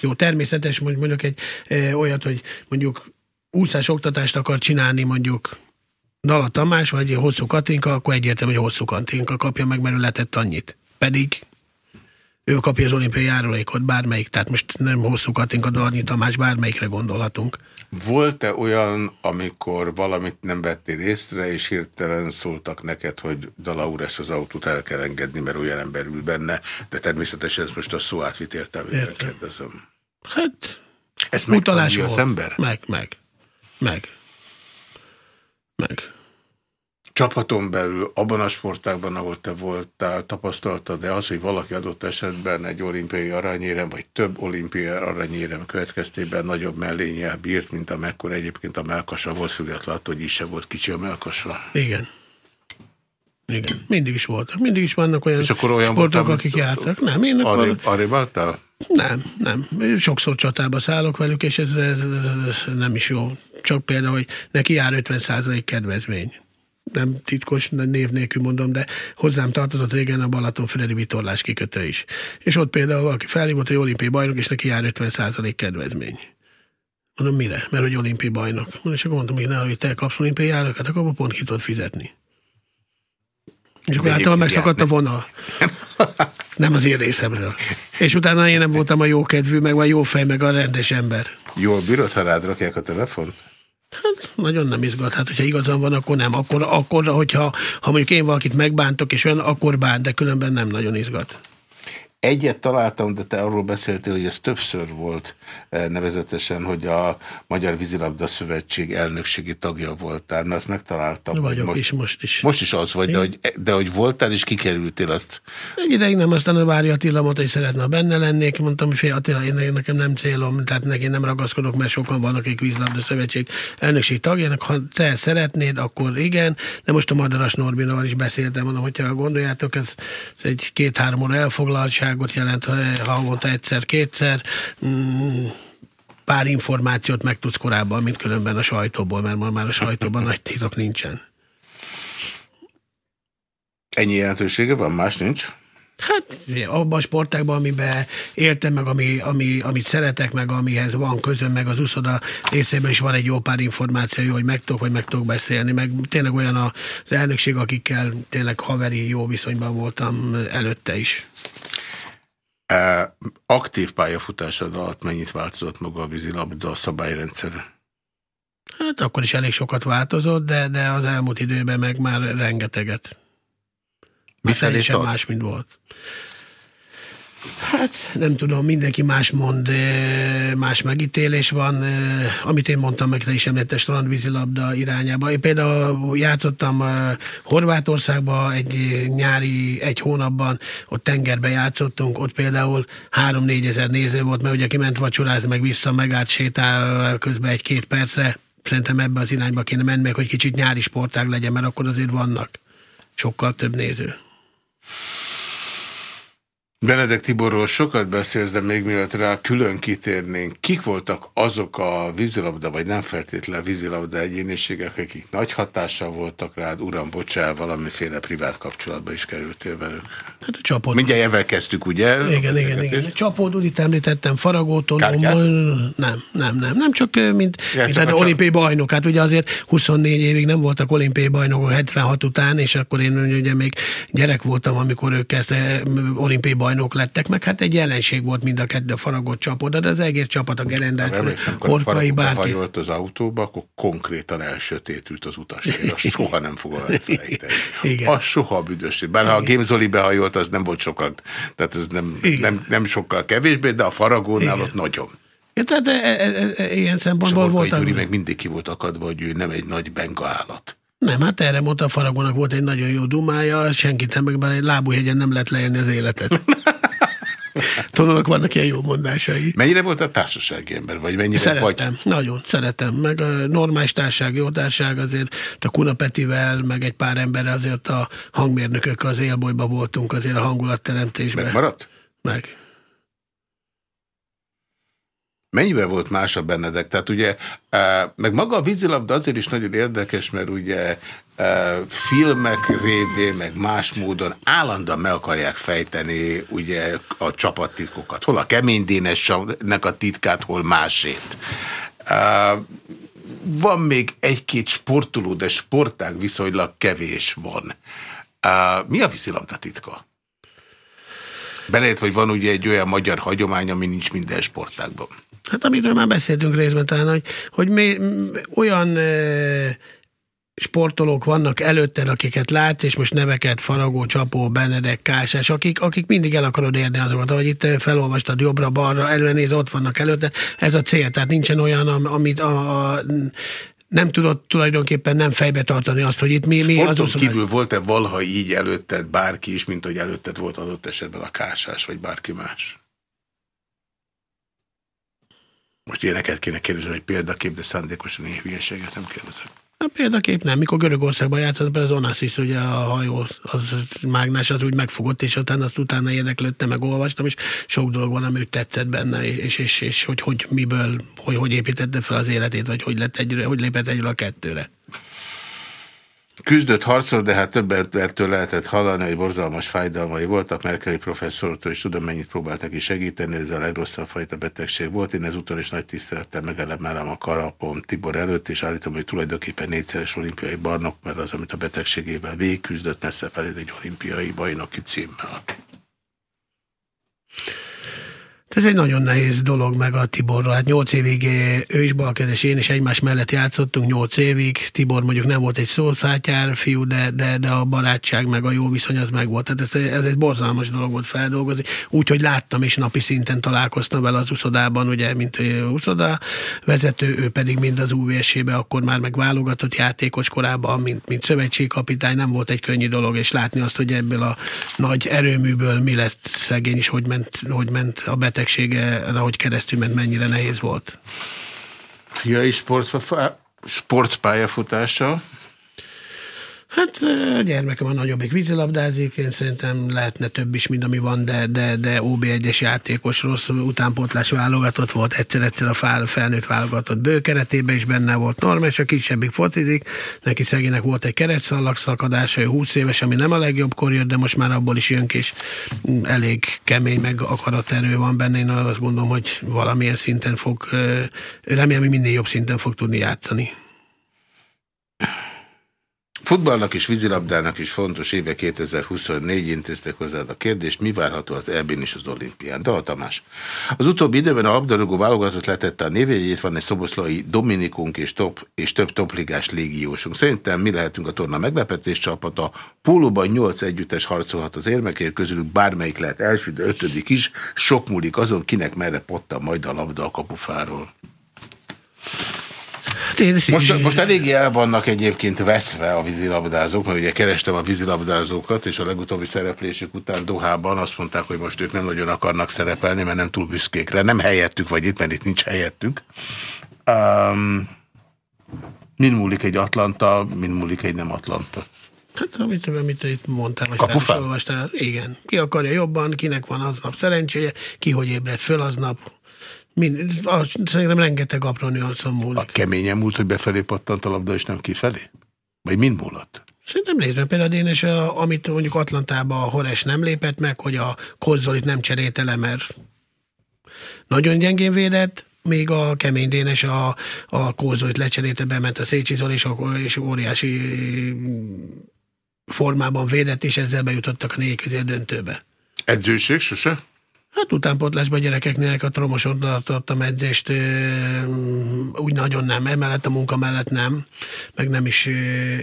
Jó, természetes, mondjuk egy e, olyat, hogy mondjuk úszás oktatást akar csinálni mondjuk Dala Tamás, vagy Hosszú Katinka, akkor egyértelmű, hogy Hosszú Katinka kapja meg, mert ő letett annyit. Pedig ő kapja az olimpiai járulékot, bármelyik, tehát most nem Hosszú Katinka, Darnyi Tamás, bármelyikre gondolhatunk. Volt-e olyan, amikor valamit nem vettél észre, és hirtelen szóltak neked, hogy Dalaur ezt az autót el kell engedni, mert olyan ember ül benne, de természetesen ezt most a szó átvit értelmében Értem. kérdezem. Hát, Ezt utalás az ember? Meg, meg, meg, meg. Csapaton belül, abban a sportágban, ahol te voltál, tapasztaltad de az, hogy valaki adott esetben egy olimpiai aranyérem, vagy több olimpiai aranyérem következtében nagyobb mellényel bírt, mint amekkor egyébként a melkasa volt, függetlenül attól, hogy is se volt kicsi a melkasa. Igen. Igen, mindig is voltak. Mindig is vannak olyan, És akkor olyan sportok, voltam, akik jártak. Nem, én akkor... Arrébb, arrébb álltál? Nem, nem. Sokszor csatába szállok velük, és ez, ez, ez, ez nem is jó. Csak például, hogy neki jár 50% kedvezmény. Nem titkos, név nélkül mondom, de hozzám tartozott régen a Balatonfüredi vitorlás kikötő is. És ott például valaki felhívott, hogy olimpiai bajnok, és neki jár 50% kedvezmény. Mondom, mire? Mert hogy olimpiai bajnok. Mondom, és akkor mondtam, hogy ne, hogy te kapsz olimpiai járókat, akkor pont ki tudod fizetni. És akkor általában megszakadt a vonal. Nem az én részemről. És utána én nem voltam a jókedvű, meg a jó fej, meg a rendes ember. Jól bírod, ha rád rakják a telefont? Hát nagyon nem izgat. Hát, hogyha igazam van, akkor nem. Akkor, akkor hogyha ha mondjuk én valakit megbántok, és olyan, akkor bán, de különben nem nagyon izgat. Egyet találtam, de te arról beszéltél, hogy ez többször volt eh, nevezetesen, hogy a Magyar Vízilabda Szövetség elnökségi tagja voltál. Na, azt megtaláltam. Vagyok most, is, most is. Most is az vagy, de hogy, de hogy voltál és kikerültél azt. Egy ideig nem, aztán a Vári Attila mondta, hogy szeretne, benne lennék. Mondtam, hogy fél Attila, én, nekem nem célom, tehát neki nem ragaszkodok, mert sokan vannak, akik Vízilabda Szövetség elnökség tagjának. Ha te szeretnéd, akkor igen. De most a Madaras Norbinnal is beszéltem, mondom, hogyha gondoljátok, ez, ez egy két-három óra elfoglaltság, újdonságot jelent havonta egyszer-kétszer. Mm, pár információt megtudsz korábban, mint különben a sajtóból, mert ma már a sajtóban nagy titok nincsen. Ennyi jelentősége van, más nincs? Hát abban a sportákban, amiben éltem, meg ami, ami, amit szeretek, meg amihez van közön, meg az úszoda részében is van egy jó pár információ, hogy meg tudok, hogy meg tudok beszélni, meg tényleg olyan az elnökség, akikkel tényleg haveri jó viszonyban voltam előtte is. Aktív pályafutásod alatt mennyit változott maga a vízilabda a szabályrendszer? Hát akkor is elég sokat változott, de, de az elmúlt időben meg már rengeteget. Mi felé más, mint volt. Hát nem tudom, mindenki más mond, más megítélés van. Amit én mondtam, meg te is említett strandvízilabda irányába. Én például játszottam Horvátországba egy nyári, egy hónapban, ott tengerbe játszottunk, ott például 3-4 ezer néző volt, mert ugye kiment vacsorázni, meg vissza, megállt sétál közben egy-két percre. Szerintem ebbe az irányba kéne menni, meg hogy kicsit nyári sportág legyen, mert akkor azért vannak sokkal több néző. Benedek Tiborról sokat beszélsz, de még mielőtt rá külön kitérnénk, kik voltak azok a vízilabda, vagy nem feltétlenül vízilabda egyéniségek, akik nagy hatással voltak rád, uram, bocsál, valamiféle privát kapcsolatba is kerültél velük? Hát a csapod. Mindjárt ezzel kezdtük, ugye? Igen, igen, igen. Csapod, itt említettem, Faragóton, nem, nem, nem, nem csak mint, ja, mint hát olimpiai bajnok. Hát ugye azért 24 évig nem voltak olimpiai bajnokok 76 után, és akkor én ugye még gyerek voltam, amikor ők kezdte olimpiai bajnok bajnok lettek, meg hát egy jelenség volt mind a kettő a faragott csapat, de az egész csapat a gerendelt, orkai bárki. Ha az autóba, akkor konkrétan elsötétült az utastér. Azt soha nem fogom elfelejteni. Igen. Az soha büdös. Bár ha a Gémzoli behajolt, az nem volt sokat, tehát ez nem, nem, nem sokkal kevésbé, de a faragónál ott nagyon. Ja, tehát e, e, e, e, ilyen szempontból volt. Gyuri meg mindig ki volt akadva, hogy ő nem egy nagy benga állat. Nem, hát erre mondta a Faragónak volt egy nagyon jó dumája, senkit nem, meg egy lábújhegyen nem lehet leélni az életet. Tonolok vannak ilyen jó mondásai. Mennyire volt a társasági ember, vagy mennyire szeretem, vagy? nagyon szeretem. Meg a normális társaság, jó társaság azért a Kunapetivel, meg egy pár ember azért a hangmérnökök az élbolyba voltunk azért a hangulatteremtésben. Megmaradt? Meg. Mennyivel volt más a Benedek? Tehát ugye, e, meg maga a vízilabda azért is nagyon érdekes, mert ugye e, filmek révén, meg más módon állandóan meg akarják fejteni ugye a csapattitkokat. Hol a keménydénesnek a titkát, hol másét. E, van még egy-két sportoló, de sportág viszonylag kevés van. Mi a vízilabda titka? Belejött, hogy van ugye egy olyan magyar hagyomány, ami nincs minden sportágban. Hát amiről már beszéltünk részben talán, hogy, hogy mi, olyan e, sportolók vannak előtted, akiket látsz, és most neveket, Faragó, Csapó, Benedek, Kásás, akik, akik mindig el akarod érni azokat, ahogy itt felolvastad jobbra-balra, előre néz, ott vannak előtte. Ez a cél, tehát nincsen olyan, amit a, a nem tudott tulajdonképpen nem fejbe tartani azt, hogy itt mi, mi az Sporton kívül volt-e valaha így előtted bárki is, mint hogy előtted volt adott esetben a kásás, vagy bárki más? Most ilyeneket kéne kérdezni, hogy példakép, de szándékosan ilyen hülyeséget nem kérdezek. Hát példakép nem. Mikor Görögországban játszott, az Onassis, ugye a hajó, az mágnás, az úgy megfogott, és utána azt utána érdeklődtem, meg olvastam, és sok dolog van, ami tetszett benne, és, és, és, és hogy, hogy miből, hogy, hogy építette fel az életét, vagy hogy, lett egyre, hogy lépett egyre a kettőre. Küzdött, harcol, de hát több embertől lehetett hallani, hogy borzalmas fájdalmai voltak. Merkeli professzortól is tudom, mennyit próbáltak is segíteni, ez a legrosszabb fajta betegség volt. Én ezúton is nagy tisztelettel megelemelem a karapom Tibor előtt, és állítom, hogy tulajdonképpen négyszeres olimpiai barnok, mert az, amit a betegségével végigküzdött, messze felé egy olimpiai bajnoki címmel. Ez egy nagyon nehéz dolog meg a Tiborral. Hát nyolc évig eh, ő is balkezes, én is egymás mellett játszottunk nyolc évig. Tibor mondjuk nem volt egy szószátyár fiú, de, de, de a barátság meg a jó viszony az meg volt. Tehát ez, ez egy borzalmas dolog volt feldolgozni. Úgyhogy láttam és napi szinten találkoztam vele az uszodában, ugye, mint uszoda vezető, ő pedig mind az UVS-be, akkor már meg válogatott játékos korában, mint, mint szövetségkapitány, nem volt egy könnyű dolog, és látni azt, hogy ebből a nagy erőműből mi lett szegény is, hogy ment, hogy ment a beteg betegsége, ahogy keresztül ment, mennyire nehéz volt. Fiai sport, sportpályafutása Hát a gyermekem a nagyobbik vízilabdázik, én szerintem lehetne több is, mint ami van, de, de, de OB1-es játékos rossz utánpótlás válogatott volt, egyszer-egyszer a felnőtt válogatott bő keretében is benne volt Norma, és a kisebbik focizik, neki szegének volt egy keretszallag szakadása, ő 20 éves, ami nem a legjobb jött, de most már abból is jön és elég kemény, meg akaraterő van benne, én azt gondolom, hogy valamilyen szinten fog, remélem, hogy minél jobb szinten fog tudni játszani. Futballnak és vízilabdának is fontos éve 2024 intéztek hozzá a kérdést, mi várható az EB-n és az olimpián. Dala Tamás. Az utóbbi időben a labdarúgó válogatott letette a névjegyét, van egy szoboszlai Dominikunk és, top, és több topligás légiósunk. Szerintem mi lehetünk a torna meglepetés csapata. Pólóban 8 együttes harcolhat az érmekért, közülük bármelyik lehet első, de ötödik is. Sok múlik azon, kinek merre potta majd a labda a kapufáról. Hát én most, most eléggé el vannak egyébként veszve a vízilabdázók, mert ugye kerestem a vízilabdázókat, és a legutóbbi szereplésük után Dohában azt mondták, hogy most ők nem nagyon akarnak szerepelni, mert nem túl büszkékre. Nem helyettük, vagy itt, mert itt nincs helyettük. Um, mind múlik egy Atlanta, mind múlik egy nem Atlanta. Hát amit, amit itt mondtál, vagy felsorolvastál, igen. Ki akarja jobban, kinek van aznap szerencséje, ki hogy ébredt föl aznap, Mind, az, szerintem rengeteg apró nüanszon múlik. A keményen múlt, hogy befelé pattant a labda, és nem kifelé? Vagy mind múlott? Szerintem nézd például én, a, amit mondjuk Atlantában a Hores nem lépett meg, hogy a Kozzolit nem cserélte le, mert nagyon gyengén védett, még a kemény dénes a, a Kózolit lecserélte, bement a Szécsi Zoli, és, és óriási formában védett, és ezzel bejutottak a négy döntőbe. Edzőség sose? Hát utánpótlásban gyerekeknél a tromoson tartottam edzést, úgy nagyon nem, emellett a munka mellett nem, meg nem is,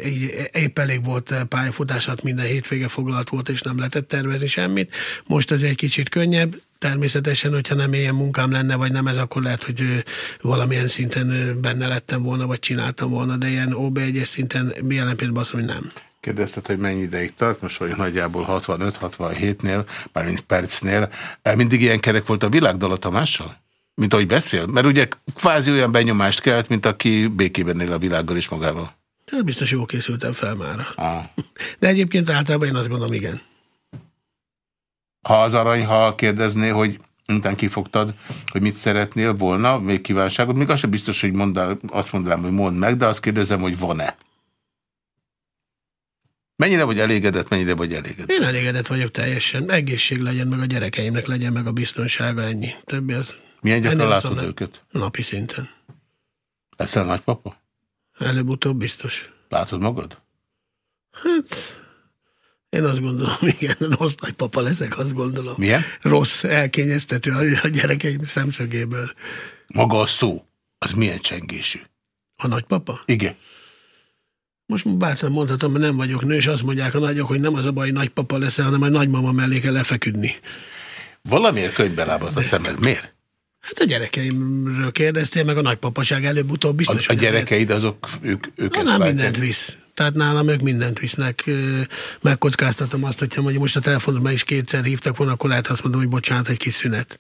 így épp elég volt pályafutásat, minden hétvége foglalt volt, és nem lehetett tervezni semmit. Most ez egy kicsit könnyebb, természetesen, hogyha nem ilyen munkám lenne, vagy nem ez, akkor lehet, hogy valamilyen szinten benne lettem volna, vagy csináltam volna, de ilyen OB1-es szinten jelen pillanatban azt mondom, hogy nem. Kérdezted, hogy mennyi ideig tart, most vagyunk nagyjából 65-67-nél, mármint percnél. E, mindig ilyen kerek volt a világdala Tamással? Mint ahogy beszél? Mert ugye kvázi olyan benyomást kelt, mint aki békében él a világgal is magával. Hát biztos jól készültem fel már. Ah. De egyébként általában én azt gondolom, igen. Ha az arany, ha kérdezné, hogy miután kifogtad, hogy mit szeretnél volna, még kívánságot, még az sem biztos, hogy mondál, azt mondanám, hogy mondd meg, de azt kérdezem, hogy van-e? Mennyire vagy elégedett, mennyire vagy elégedett? Én elégedett vagyok teljesen. Egészség legyen, meg a gyerekeimnek legyen, meg a biztonsága, ennyi. Többi az... Milyen gyakran látod őket? Napi szinten. Leszel nagypapa? Előbb-utóbb biztos. Látod magad? Hát... Én azt gondolom, igen, rossz nagypapa leszek, azt gondolom. Milyen? Rossz, elkényeztető a gyerekeim szemszögéből. Maga a szó, az milyen csengésű? A nagypapa? Igen. Most bárcán mondhatom, hogy nem vagyok nő, és azt mondják a nagyok, hogy nem az a baj, hogy nagypapa leszel, hanem a nagymama mellé kell lefeküdni. Valamiért könyvbe lábadt a szemed. Miért? Hát a gyerekeimről kérdeztél, meg a nagypapaság előbb-utóbb biztos. A, a gyerekeid azok, ők, ők ezt Nem mindent visz. Tehát nálam ők mindent visznek. Megkockáztatom azt, hogyha mondjuk most a telefonomban is kétszer hívtak volna, akkor lehet azt mondom, hogy bocsánat, egy kis szünet.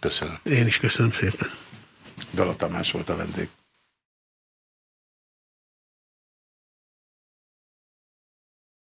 Köszönöm. Én is köszönöm szépen. Dala Tamás volt a vendég.